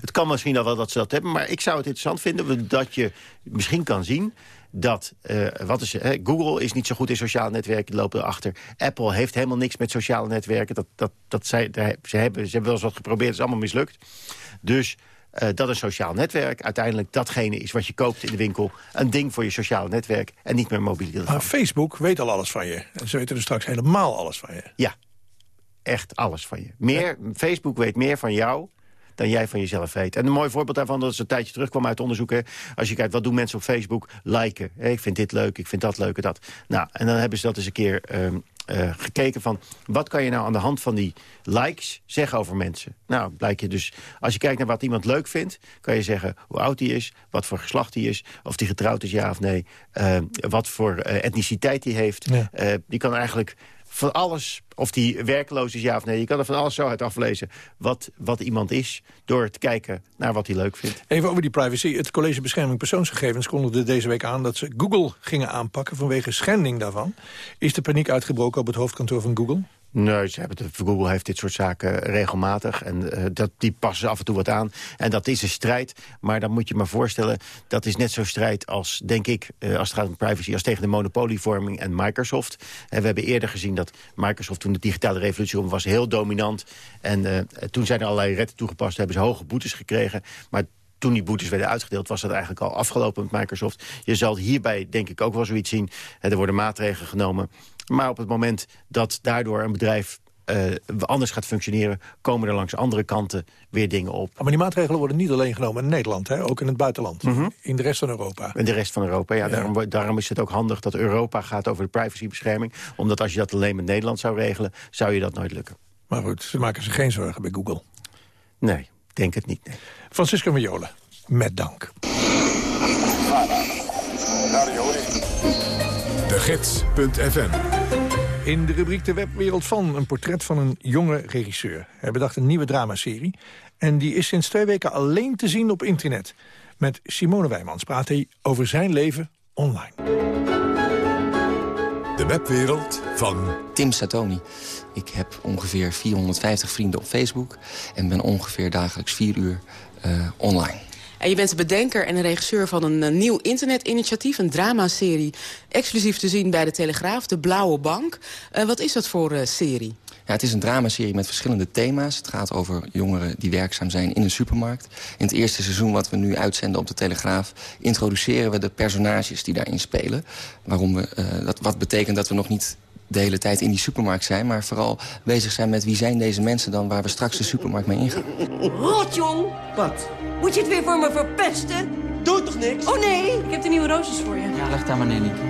Het kan misschien al wel dat ze dat hebben, maar ik zou het interessant vinden dat je misschien kan zien dat, eh, wat is, hè, Google is niet zo goed in sociale netwerken, die lopen erachter. Apple heeft helemaal niks met sociale netwerken. Dat, dat, dat zij, ze, hebben, ze hebben wel eens wat geprobeerd, het is allemaal mislukt. Dus eh, dat een sociaal netwerk uiteindelijk datgene is wat je koopt in de winkel. Een ding voor je sociale netwerk en niet meer mobiele telefoon. Maar Facebook weet al alles van je. En ze weten dus straks helemaal alles van je. Ja, echt alles van je. Meer, Facebook weet meer van jou dan jij van jezelf weet. En een mooi voorbeeld daarvan, dat is een tijdje terugkwam uit onderzoek. Hè. Als je kijkt, wat doen mensen op Facebook? Liken. Hè, ik vind dit leuk, ik vind dat leuk en dat. Nou, en dan hebben ze dat eens een keer ehm, eh, gekeken van... wat kan je nou aan de hand van die likes zeggen over mensen? Nou, blijkt je dus... Als je kijkt naar wat iemand leuk vindt... kan je zeggen hoe oud hij is, wat voor geslacht hij is... of die getrouwd is, ja of nee. eh, wat voor eh, etniciteit hij heeft. Ja. Die kan eigenlijk van alles, of die werkloos is ja of nee... je kan er van alles zo uit aflezen wat, wat iemand is... door te kijken naar wat hij leuk vindt. Even over die privacy. Het College Bescherming Persoonsgegevens kondigde deze week aan... dat ze Google gingen aanpakken vanwege schending daarvan. Is de paniek uitgebroken op het hoofdkantoor van Google? Nee, Google heeft dit soort zaken regelmatig. En eh, dat, die passen af en toe wat aan. En dat is een strijd. Maar dan moet je maar voorstellen... dat is net zo'n strijd als, denk ik, eh, als het gaat om privacy... als tegen de monopolievorming en Microsoft. En we hebben eerder gezien dat Microsoft toen de digitale revolutie om was... heel dominant. En eh, toen zijn er allerlei retten toegepast. Hebben ze hoge boetes gekregen. Maar toen die boetes werden uitgedeeld, was dat eigenlijk al afgelopen met Microsoft. Je zal hierbij, denk ik, ook wel zoiets zien. Eh, Er worden maatregelen genomen. Maar op het moment dat daardoor een bedrijf eh, anders gaat functioneren... komen er langs andere kanten weer dingen op. Maar die maatregelen worden niet alleen genomen in Nederland, hè? ook in het buitenland. In de rest van Europa. In de rest van Europa, ja. Daarom, daarom is het ook handig dat Europa gaat over de privacybescherming. Omdat als je dat alleen met Nederland zou regelen... zou je dat nooit lukken. Maar goed, ze maken zich geen zorgen bij Google. Nee, denk het niet. Nee. Francisco Miola, met dank. De Gids.fm In de rubriek De Webwereld van een portret van een jonge regisseur. Hij bedacht een nieuwe dramaserie. En die is sinds twee weken alleen te zien op internet. Met Simone Wijmans praat hij over zijn leven online. De Webwereld van Tim Satoni. Ik heb ongeveer 450 vrienden op Facebook... en ben ongeveer dagelijks vier uur eh, online. En je bent de bedenker en de regisseur van een eh, nieuw internetinitiatief... een dramaserie, exclusief te zien bij de Telegraaf, De Blauwe Bank. Eh, wat is dat voor serie? Ja, het is een dramaserie met verschillende thema's. Het gaat over jongeren die werkzaam zijn in een supermarkt. In het eerste seizoen wat we nu uitzenden op de Telegraaf... introduceren we de personages die daarin spelen. Waarom we, dat, wat betekent dat we nog niet de hele tijd in die supermarkt zijn... maar vooral bezig zijn met wie zijn deze mensen dan... waar we straks de supermarkt mee ingaan. Rotjong! Wat? Moet je het weer voor me verpesten? Doe toch niks? Oh nee! Ik heb de nieuwe roosjes voor je. Ja, leg daar maar neer, Nieke.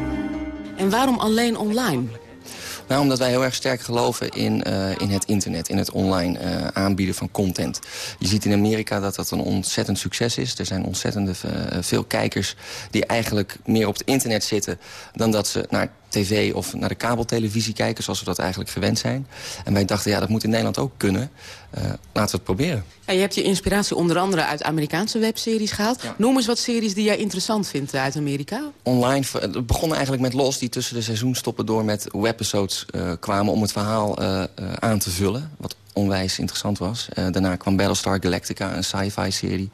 En waarom alleen online? Nou, omdat wij heel erg sterk geloven in, eh, in het internet, in het online eh, aanbieden van content. Je ziet in Amerika dat dat een ontzettend succes is. Er zijn ontzettend eh, veel kijkers die eigenlijk meer op het internet zitten... dan dat ze naar tv of naar de kabeltelevisie kijken, zoals we dat eigenlijk gewend zijn. En wij dachten, ja, dat moet in Nederland ook kunnen. Eh, laten we het proberen. Ja, je hebt je inspiratie onder andere uit Amerikaanse webseries gehaald. Noem eens wat series die jij interessant vindt eh, uit Amerika. online. Het begon eigenlijk met Los, die tussen de seizoenstoppen door met webepisodes eh, kwamen om het verhaal eh, eh, aan te vullen. Wat onwijs interessant was. Eh, daarna kwam Battlestar Galactica, een sci-fi serie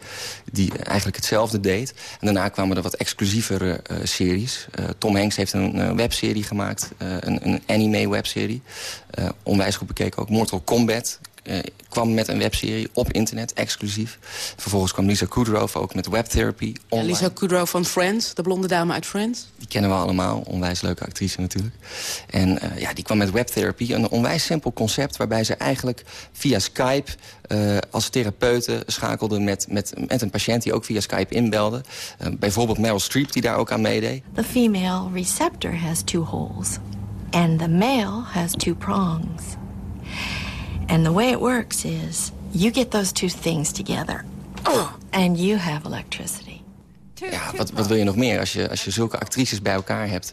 die eigenlijk hetzelfde deed. En daarna kwamen er wat exclusievere eh, series. Eh, Tom Hanks heeft een webserie gemaakt, een, een anime webserie. Eh, onwijs goed bekeken ook. Mortal Kombat eh, kwam met een webserie op internet, exclusief. Vervolgens kwam Lisa Kudrow ook met webtherapy Ja, online. Lisa Kudrow van Friends, de blonde dame uit Friends. Die kennen we allemaal, onwijs leuke actrice natuurlijk. En eh, ja, die kwam met webtherapie, een onwijs simpel concept... waarbij ze eigenlijk via Skype eh, als therapeute schakelde met, met, met een patiënt... die ook via Skype inbelde. Eh, bijvoorbeeld Meryl Streep, die daar ook aan meedeed. The female receptor has two holes, and the male has two prongs. And the way it works is you get those two things together, and you have electricity. Ja, wat, wat wil je nog meer? Als je, als je zulke actrices bij elkaar hebt...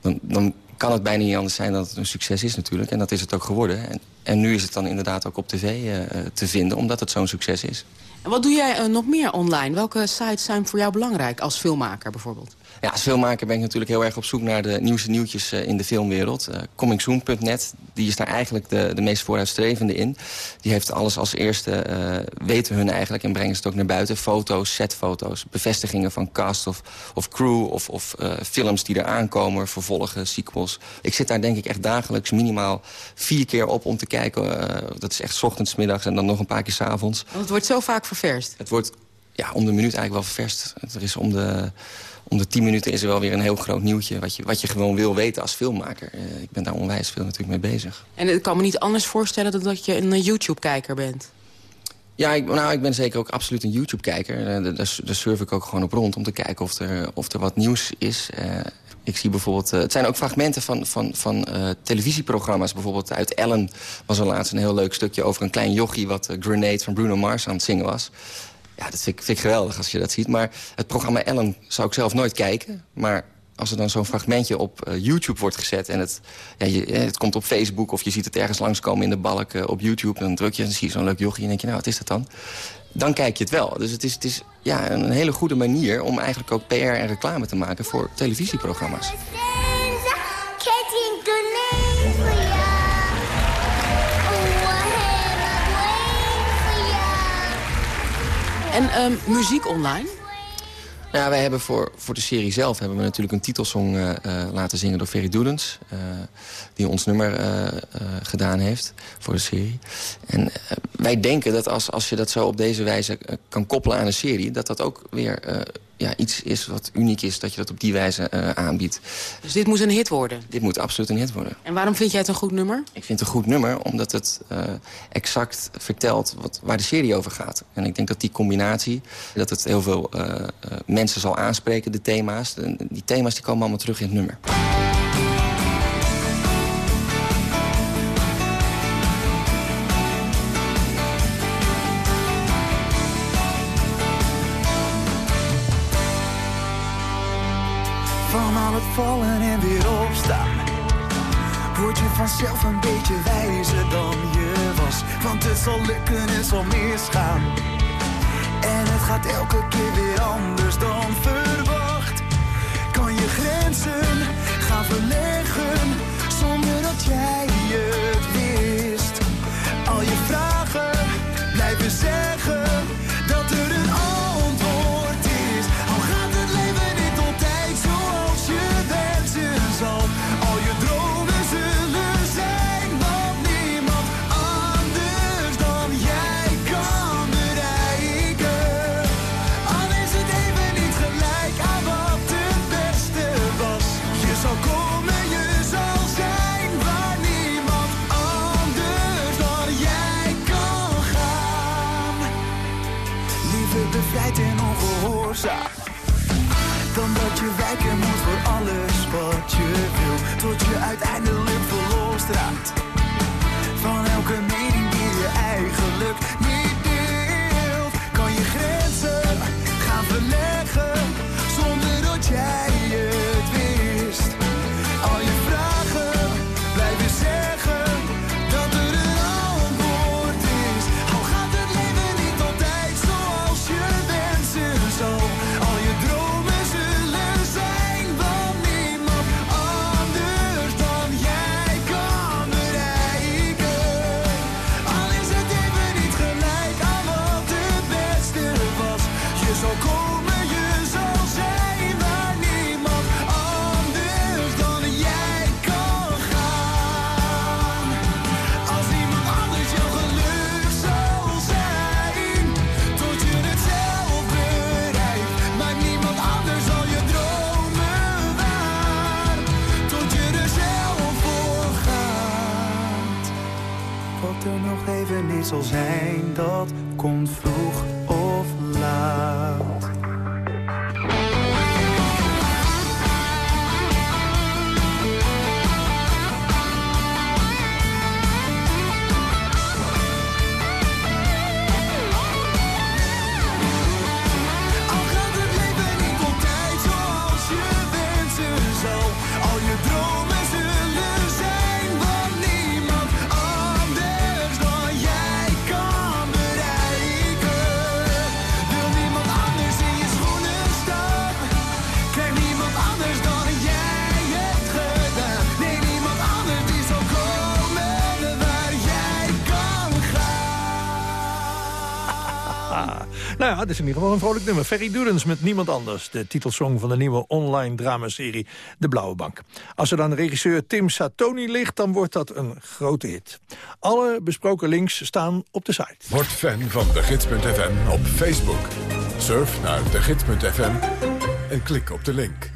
Dan, dan kan het bijna niet anders zijn dat het een succes is natuurlijk. En dat is het ook geworden. En, en nu is het dan inderdaad ook op tv eh, te vinden, omdat het zo'n succes is. En wat doe jij eh, nog meer online? Welke sites zijn voor jou belangrijk als filmmaker bijvoorbeeld? Ja, als filmmaker ben ik natuurlijk heel erg op zoek naar de nieuwste nieuwtjes eh, in de filmwereld. Uh, Comingsoon.net, die is daar eigenlijk de, de meest vooruitstrevende in. Die heeft alles als eerste, uh, weten hun eigenlijk en brengen ze het ook naar buiten. Foto's, setfoto's, bevestigingen van cast of, of crew of, of films die er aankomen, vervolgen, sequels. Ik zit daar denk ik echt dagelijks minimaal vier keer op om te kijken. dat is echt ochtends, middags en dan nog een paar keer s'avonds. Want het wordt zo vaak ververst. Het wordt ja, om de minuut eigenlijk wel ververst. Er is om de om de tien minuten is er wel weer een heel groot nieuwtje... wat je, wat je gewoon wil weten als filmmaker. Uh, ik ben daar onwijs veel natuurlijk mee bezig. En ik kan me niet anders voorstellen dan dat je een YouTube-kijker bent. Ja, ik, nou, ik ben zeker ook absoluut een YouTube-kijker. Uh, daar, daar surf ik ook gewoon op rond om te kijken of er, of er wat nieuws is. Uh, ik zie bijvoorbeeld... het zijn ook fragmenten van, van, van televisieprogramma's. Bijvoorbeeld uit Ellen was er laatst een heel leuk stukje over een klein jochie... wat Grenade van Bruno Mars aan het zingen was. Ja, dat vind ik, vind geweldig als je dat ziet. Maar het programma Ellen zou ik zelf nooit kijken. Maar als er dan zo'n fragmentje op uh, YouTube wordt gezet... en het, ja, je, het komt op Facebook of je ziet het ergens langskomen in de balk uh, op YouTube... dan druk je en dan zie je zo'n leuk jochie en denk je, nou, wat is dat dan? Dan kijk je het wel. Dus het is, het is ja, een hele goede manier om eigenlijk ook PR en reclame te maken... voor televisieprogramma's. En um, muziek online? Ja, wij hebben voor, voor de serie zelf hebben we natuurlijk een titelsong uh, uh, laten zingen door Ferry Doedens. Uh, die ons nummer gedaan heeft voor de serie. En wij denken dat als, als je dat zo op deze wijze kan koppelen aan een serie... dat dat ook weer ja, iets is wat uniek is, dat je dat op die wijze uh, aanbiedt. Dus dit moet een hit worden? Dit moet absoluut een hit worden. En waarom vind jij het een goed nummer? Ik vind het een goed nummer omdat het uh, exact vertelt wat, waar de serie over gaat. En ik denk dat die combinatie, dat het heel veel uh, mensen zal aanspreken, de thema's. De, die thema's die komen allemaal terug in het nummer. Vanzelf een beetje wijzer dan je was. Want het zal lukken, het zal misgaan. En het gaat elke keer weer anders dan verwacht. Kan je grenzen Yeah. Het is in ieder geval een vrolijk nummer. Ferry Durens met Niemand Anders. De titelsong van de nieuwe online dramaserie De Blauwe Bank. Als er dan regisseur Tim Satoni ligt, dan wordt dat een grote hit. Alle besproken links staan op de site. Word fan van de gids.fm op Facebook. Surf naar de gids.fm en klik op de link.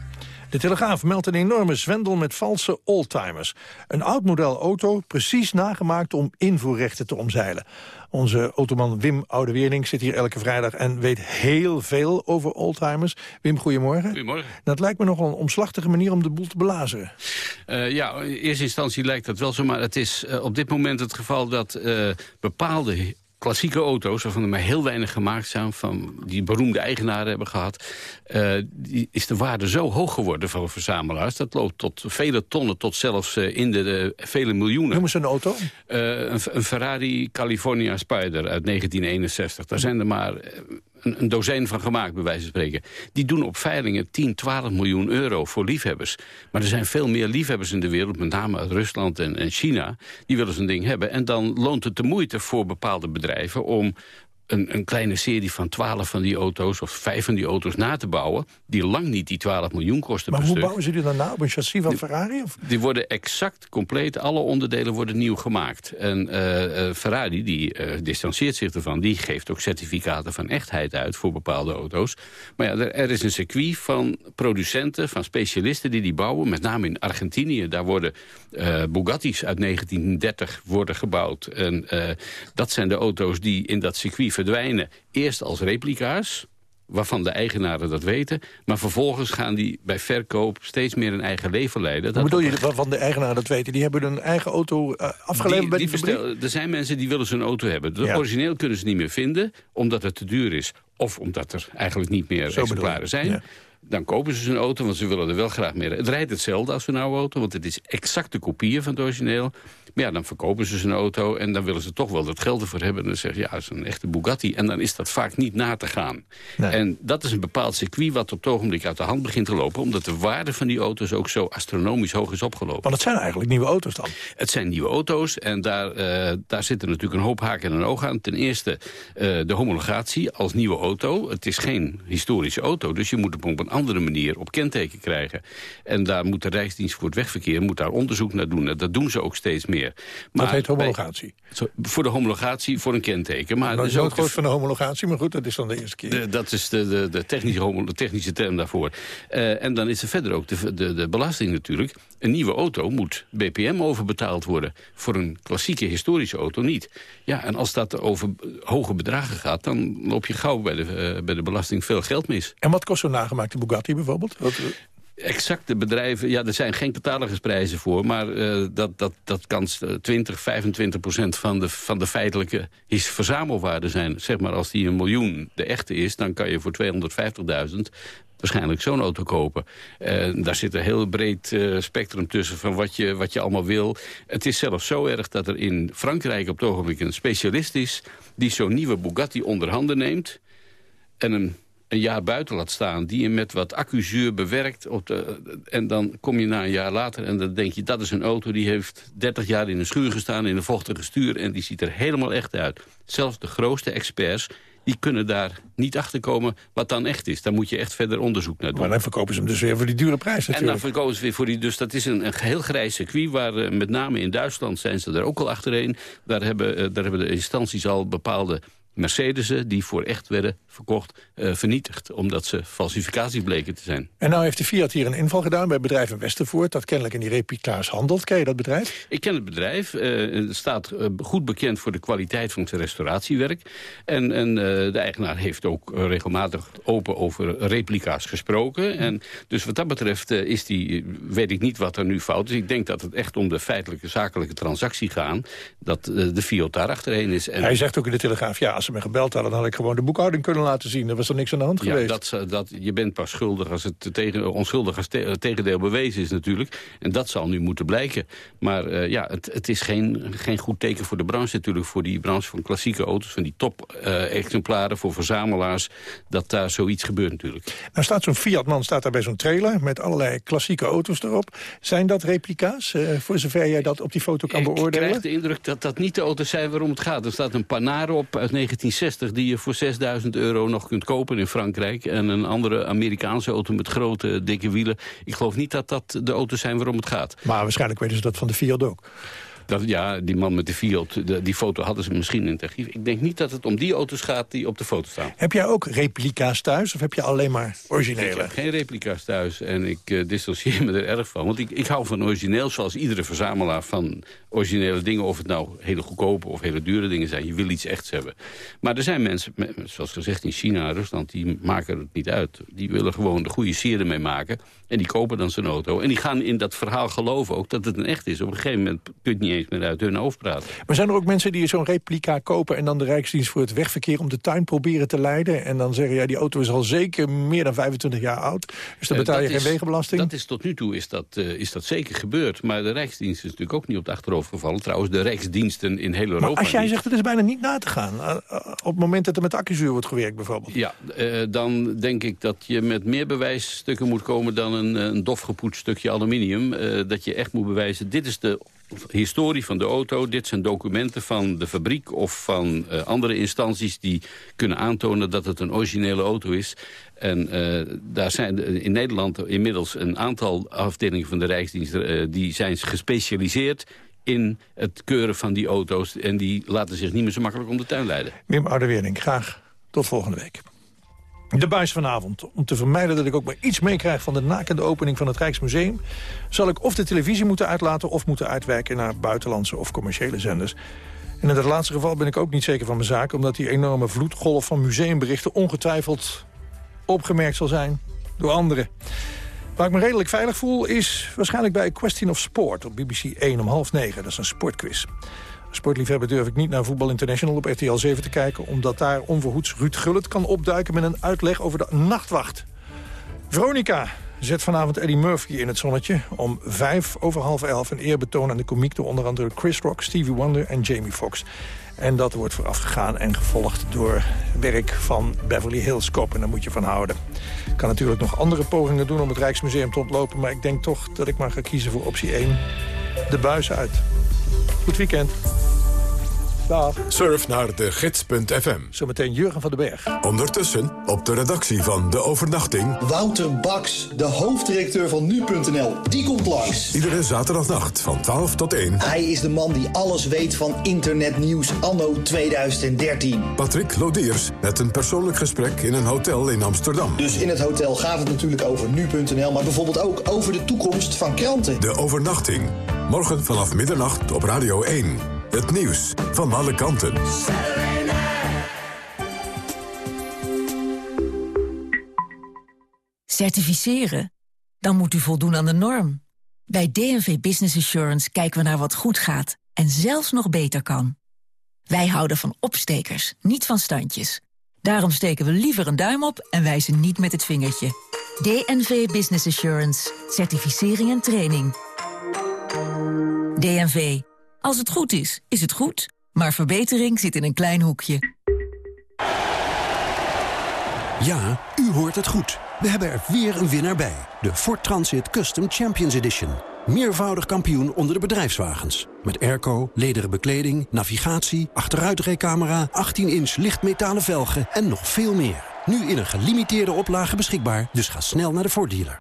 De Telegraaf meldt een enorme zwendel met valse oldtimers. Een oud model auto, precies nagemaakt om invoerrechten te omzeilen. Onze automan Wim Oudeweerning zit hier elke vrijdag... en weet heel veel over oldtimers. Wim, goedemorgen. Goedemorgen. Dat lijkt me nogal een omslachtige manier om de boel te belazeren. Uh, ja, in eerste instantie lijkt dat wel zo, maar het is uh, op dit moment het geval dat uh, bepaalde klassieke auto's, waarvan er maar heel weinig gemaakt zijn... van die beroemde eigenaren hebben gehad... Uh, die is de waarde zo hoog geworden van verzamelaars. Dat loopt tot vele tonnen, tot zelfs uh, in de, de, vele miljoenen. Noemen ze een auto? Uh, een, een, Ferrari California Spider uit 1961. Daar zijn er maar een, dozijn van gemaakt, bij wijze van spreken. Die doen op veilingen 10, 12 miljoen euro voor liefhebbers. Maar er zijn veel meer liefhebbers in de wereld, met name uit Rusland en, en China. Die willen zo'n ding hebben. En dan loont het de moeite voor bepaalde bedrijven om een, een, kleine serie van 12 van die auto's... of vijf van die auto's na te bouwen... die lang niet die 12 miljoen kosten Maar hoe stuk. bouwen ze die dan na? Op een chassis van Ferrari? Of? Die worden exact, compleet, alle onderdelen worden nieuw gemaakt. En uh, uh, Ferrari, die uh, distancieert zich ervan... die geeft ook certificaten van echtheid uit voor bepaalde auto's. Maar ja, er, er is een circuit van producenten, van specialisten die die bouwen. Met name in Argentinië, daar worden Bugatti's uit 1930 worden gebouwd. En dat zijn de auto's die in dat circuit verdwijnen. Eerst als replica's, waarvan de eigenaren dat weten. Maar vervolgens gaan die bij verkoop steeds meer een eigen leven leiden. Hoe bedoel je waarvan de eigenaren dat weten? Die hebben hun eigen auto uh, afgeleverd bij die? Er zijn mensen die willen zo'n auto hebben. Ja. origineel kunnen ze niet meer vinden, omdat het te duur is. Of omdat er eigenlijk niet meer Zo exemplaren zijn. Ja. Dan kopen ze zo'n auto, want ze willen er wel graag meer. Het rijdt hetzelfde als een oude auto, want het is exacte kopieën van het origineel. Maar ja, dan verkopen ze zijn auto en dan willen ze toch wel dat geld ervoor hebben. En dan zeggen ja, het is een echte Bugatti. En dan is dat vaak niet na te gaan. Nee. En dat is een bepaald circuit wat op het ogenblik uit de hand begint te lopen. Omdat de waarde van die auto's ook zo astronomisch hoog is opgelopen. Want het zijn eigenlijk nieuwe auto's dan? Het zijn nieuwe auto's en daar, uh, daar zitten natuurlijk een hoop haken en een oog aan. Ten eerste uh, de homologatie als nieuwe auto. Het is geen historische auto, dus je moet op een andere manier op kenteken krijgen. En daar moet de Rijksdienst voor het Wegverkeer moet daar onderzoek naar doen. En dat doen ze ook steeds meer. Maar dat heet homologatie? Bij, voor de homologatie, voor een kenteken. Maar dat is ook groot van de homologatie, maar goed, dat is dan de eerste keer. De, dat is de, de, de, technische, de technische term daarvoor. Uh, en dan is er verder ook de, de, de belasting natuurlijk. Een nieuwe auto moet BPM overbetaald worden. Voor een klassieke historische auto niet. Ja, en als dat over hoge bedragen gaat... dan loop je gauw bij de, uh, bij de belasting veel geld mis. En wat kost zo'n nagemaakte Bugatti bijvoorbeeld? Wat, exacte bedrijven, ja, er zijn geen catalogusprijzen voor... maar uh, dat, dat, dat kan 20, 25 procent van de, van de feitelijke is verzamelwaarde zijn. Zeg maar, als die een miljoen de echte is... dan kan je voor 250.000 waarschijnlijk zo'n auto kopen. Uh, daar zit een heel breed uh, spectrum tussen van wat je, wat je allemaal wil. Het is zelfs zo erg dat er in Frankrijk op het ogenblik een specialist is... die zo'n nieuwe Bugatti onder handen neemt... en hem een jaar buiten laat staan... die je met wat accuzuur bewerkt. Op de, en dan kom je na een jaar later en dan denk je... dat is een auto die heeft 30 jaar in een schuur gestaan... in een vochtige stuur en die ziet er helemaal echt uit. Zelfs de grootste experts die kunnen daar niet achter komen wat dan echt is. Daar moet je echt verder onderzoek naar doen. Maar dan verkopen ze hem dus weer voor die dure prijs natuurlijk. En dan verkopen ze weer voor die... Dus dat is een, een heel grijs circuit... waar uh, met name in Duitsland zijn ze er ook al achterheen. Daar hebben, uh, daar hebben de instanties al bepaalde Mercedes'en die voor echt werden verkocht, uh, vernietigd. Omdat ze falsificaties bleken te zijn. En nou heeft de Fiat hier een inval gedaan bij bedrijf in Westervoort... dat kennelijk in die replica's handelt. Ken je dat bedrijf? Ik ken het bedrijf. Uh, het staat uh, goed bekend voor de kwaliteit van het restauratiewerk. En, en de eigenaar heeft ook regelmatig open over replica's gesproken. En dus wat dat betreft is die, weet ik niet wat er nu fout is. Ik denk dat het echt om de feitelijke zakelijke transactie gaat... dat de Fiat daar achterheen is. En Hij zegt ook in de Telegraaf... ja, als ze me gebeld hadden, dan had ik gewoon de boekhouding kunnen laten zien. Er was er niks aan de hand ja, geweest. Dat, dat, je bent pas schuldig als het tegen, onschuldig als te, tegendeel bewezen is natuurlijk. En dat zal nu moeten blijken. Maar uh, ja, het, het is geen, geen goed teken voor de branche natuurlijk. Voor die branche van klassieke auto's, van die top-exemplaren... Uh, voor verzamelaars, dat daar zoiets gebeurt natuurlijk. Nou staat zo'n Fiat-man staat daar bij zo'n trailer... met allerlei klassieke auto's erop. Zijn dat replica's, uh, voor zover jij dat op die foto kan Ik beoordelen? Ik krijg de indruk dat dat niet de auto's zijn waarom het gaat. Er staat een Panaro op uit 1960 die je voor 6000 euro nog kunt kopen in Frankrijk. En een andere Amerikaanse auto met grote, dikke wielen. Ik geloof niet dat dat de auto's zijn waarom het gaat. Maar waarschijnlijk weten ze dat van de Fiat ook. Dat, ja, die man met de Fiat, de, die foto hadden ze misschien in het archief. Ik denk niet dat het om die auto's gaat die op de foto staan. Heb jij ook replica's thuis of heb je alleen maar originele? Ik heb geen replica's thuis en ik uh, dissocieer me er erg van. Want ik, ik hou van origineel, zoals iedere verzamelaar van originele dingen. Of het nou hele goedkope of hele dure dingen zijn. Je wil iets echts hebben. Maar er zijn mensen, zoals gezegd in China en Rusland, die maken het niet uit. Die willen gewoon de goede sier ermee maken. En die kopen dan zijn auto. En die gaan in dat verhaal geloven ook dat het een echt is. Op een gegeven moment kun je niet eens meer uit hun hoofd praten. Maar zijn er ook mensen die zo'n replica kopen... en dan de Rijksdienst voor het wegverkeer om de tuin proberen te leiden... en dan zeggen, ja, die auto is al zeker meer dan 25 jaar oud... dus dan Eh, betaal je geen is- wegenbelasting? Dat is tot nu toe is dat, eh, is dat zeker gebeurd. Maar de Rijksdienst is natuurlijk ook niet op de achterhoofd gevallen. Trouwens, de Rijksdiensten in heel Europa maar als jij zegt, het is bijna niet na te gaan... eh, eh, op het moment dat er met accuzuur wordt gewerkt bijvoorbeeld. Ja, eh, dan denk ik dat je met meer bewijsstukken moet komen... dan een, een dof gepoetst stukje aluminium. Dat je echt moet bewijzen, dit is de historie van de auto. Dit zijn documenten van de fabriek of van andere instanties... die kunnen aantonen dat het een originele auto is. En daar zijn in Nederland inmiddels een aantal afdelingen van de Rijksdienst... die zijn gespecialiseerd in het keuren van die auto's. En die laten zich niet meer zo makkelijk om de tuin leiden. Wim Oudewerning, graag tot volgende week. De buis vanavond. Om te vermijden dat ik ook maar iets meekrijg van de nakende opening van het Rijksmuseum... zal ik of de televisie moeten uitlaten of moeten uitwijken naar buitenlandse of commerciële zenders. En in dat laatste geval ben ik ook niet zeker van mijn zaak... omdat die enorme vloedgolf van museumberichten ongetwijfeld opgemerkt zal zijn door anderen. Waar ik me redelijk veilig voel is waarschijnlijk bij Question of Sport op BBC 1 om half negen. Dat is een sportquiz. Sportliefhebber durf ik niet naar Voetbal International op RTL 7 te kijken... omdat daar onverhoeds Ruud Gullit kan opduiken met een uitleg over de nachtwacht. Veronica zet vanavond Eddie Murphy in het zonnetje. Om vijf over half elf een eerbetoon aan de komiek... door onder andere Chris Rock, Stevie Wonder en Jamie Foxx. En dat wordt voorafgegaan en gevolgd door werk van Beverly Hills Cop. En daar moet je van houden. Ik kan natuurlijk nog andere pogingen doen om het Rijksmuseum te ontlopen... maar ik denk toch dat ik maar ga kiezen voor optie 1. De buis uit. Goed weekend. Dag. Surf naar de gids.fm. Zometeen Jurgen van den Berg. Ondertussen op de redactie van De Overnachting. Wouter Baks, de hoofddirecteur van Nu.nl, die komt langs. Iedere zaterdagnacht van 12 tot 1. Hij is de man die alles weet van internetnieuws anno 2013. Patrick Lodiers met een persoonlijk gesprek in een hotel in Amsterdam. Dus in het hotel gaat het natuurlijk over Nu.nl, maar bijvoorbeeld ook over de toekomst van kranten. De Overnachting. Morgen vanaf middernacht op Radio 1. Het nieuws van alle kanten. Certificeren? Dan moet u voldoen aan de norm. Bij DNV Business Assurance kijken we naar wat goed gaat en zelfs nog beter kan. Wij houden van opstekers, niet van standjes. Daarom steken we liever een duim op en wijzen niet met het vingertje. DNV Business Assurance. Certificering en training. DNV. Als het goed is, is het goed. Maar verbetering zit in een klein hoekje. Ja, u hoort het goed. We hebben er weer een winnaar bij. De Ford Transit Custom Champions Edition. Meervoudig kampioen onder de bedrijfswagens. Met airco, lederen bekleding, navigatie, achteruitrijcamera... 18-inch lichtmetalen velgen en nog veel meer. Nu in een gelimiteerde oplage beschikbaar, dus ga snel naar de Ford dealer.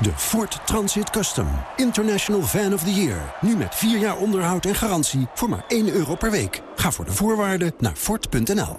De Ford Transit Custom. International Van of the Year. Nu met 4 jaar onderhoud en garantie voor maar 1 euro per week. Ga voor de voorwaarden naar Ford.nl.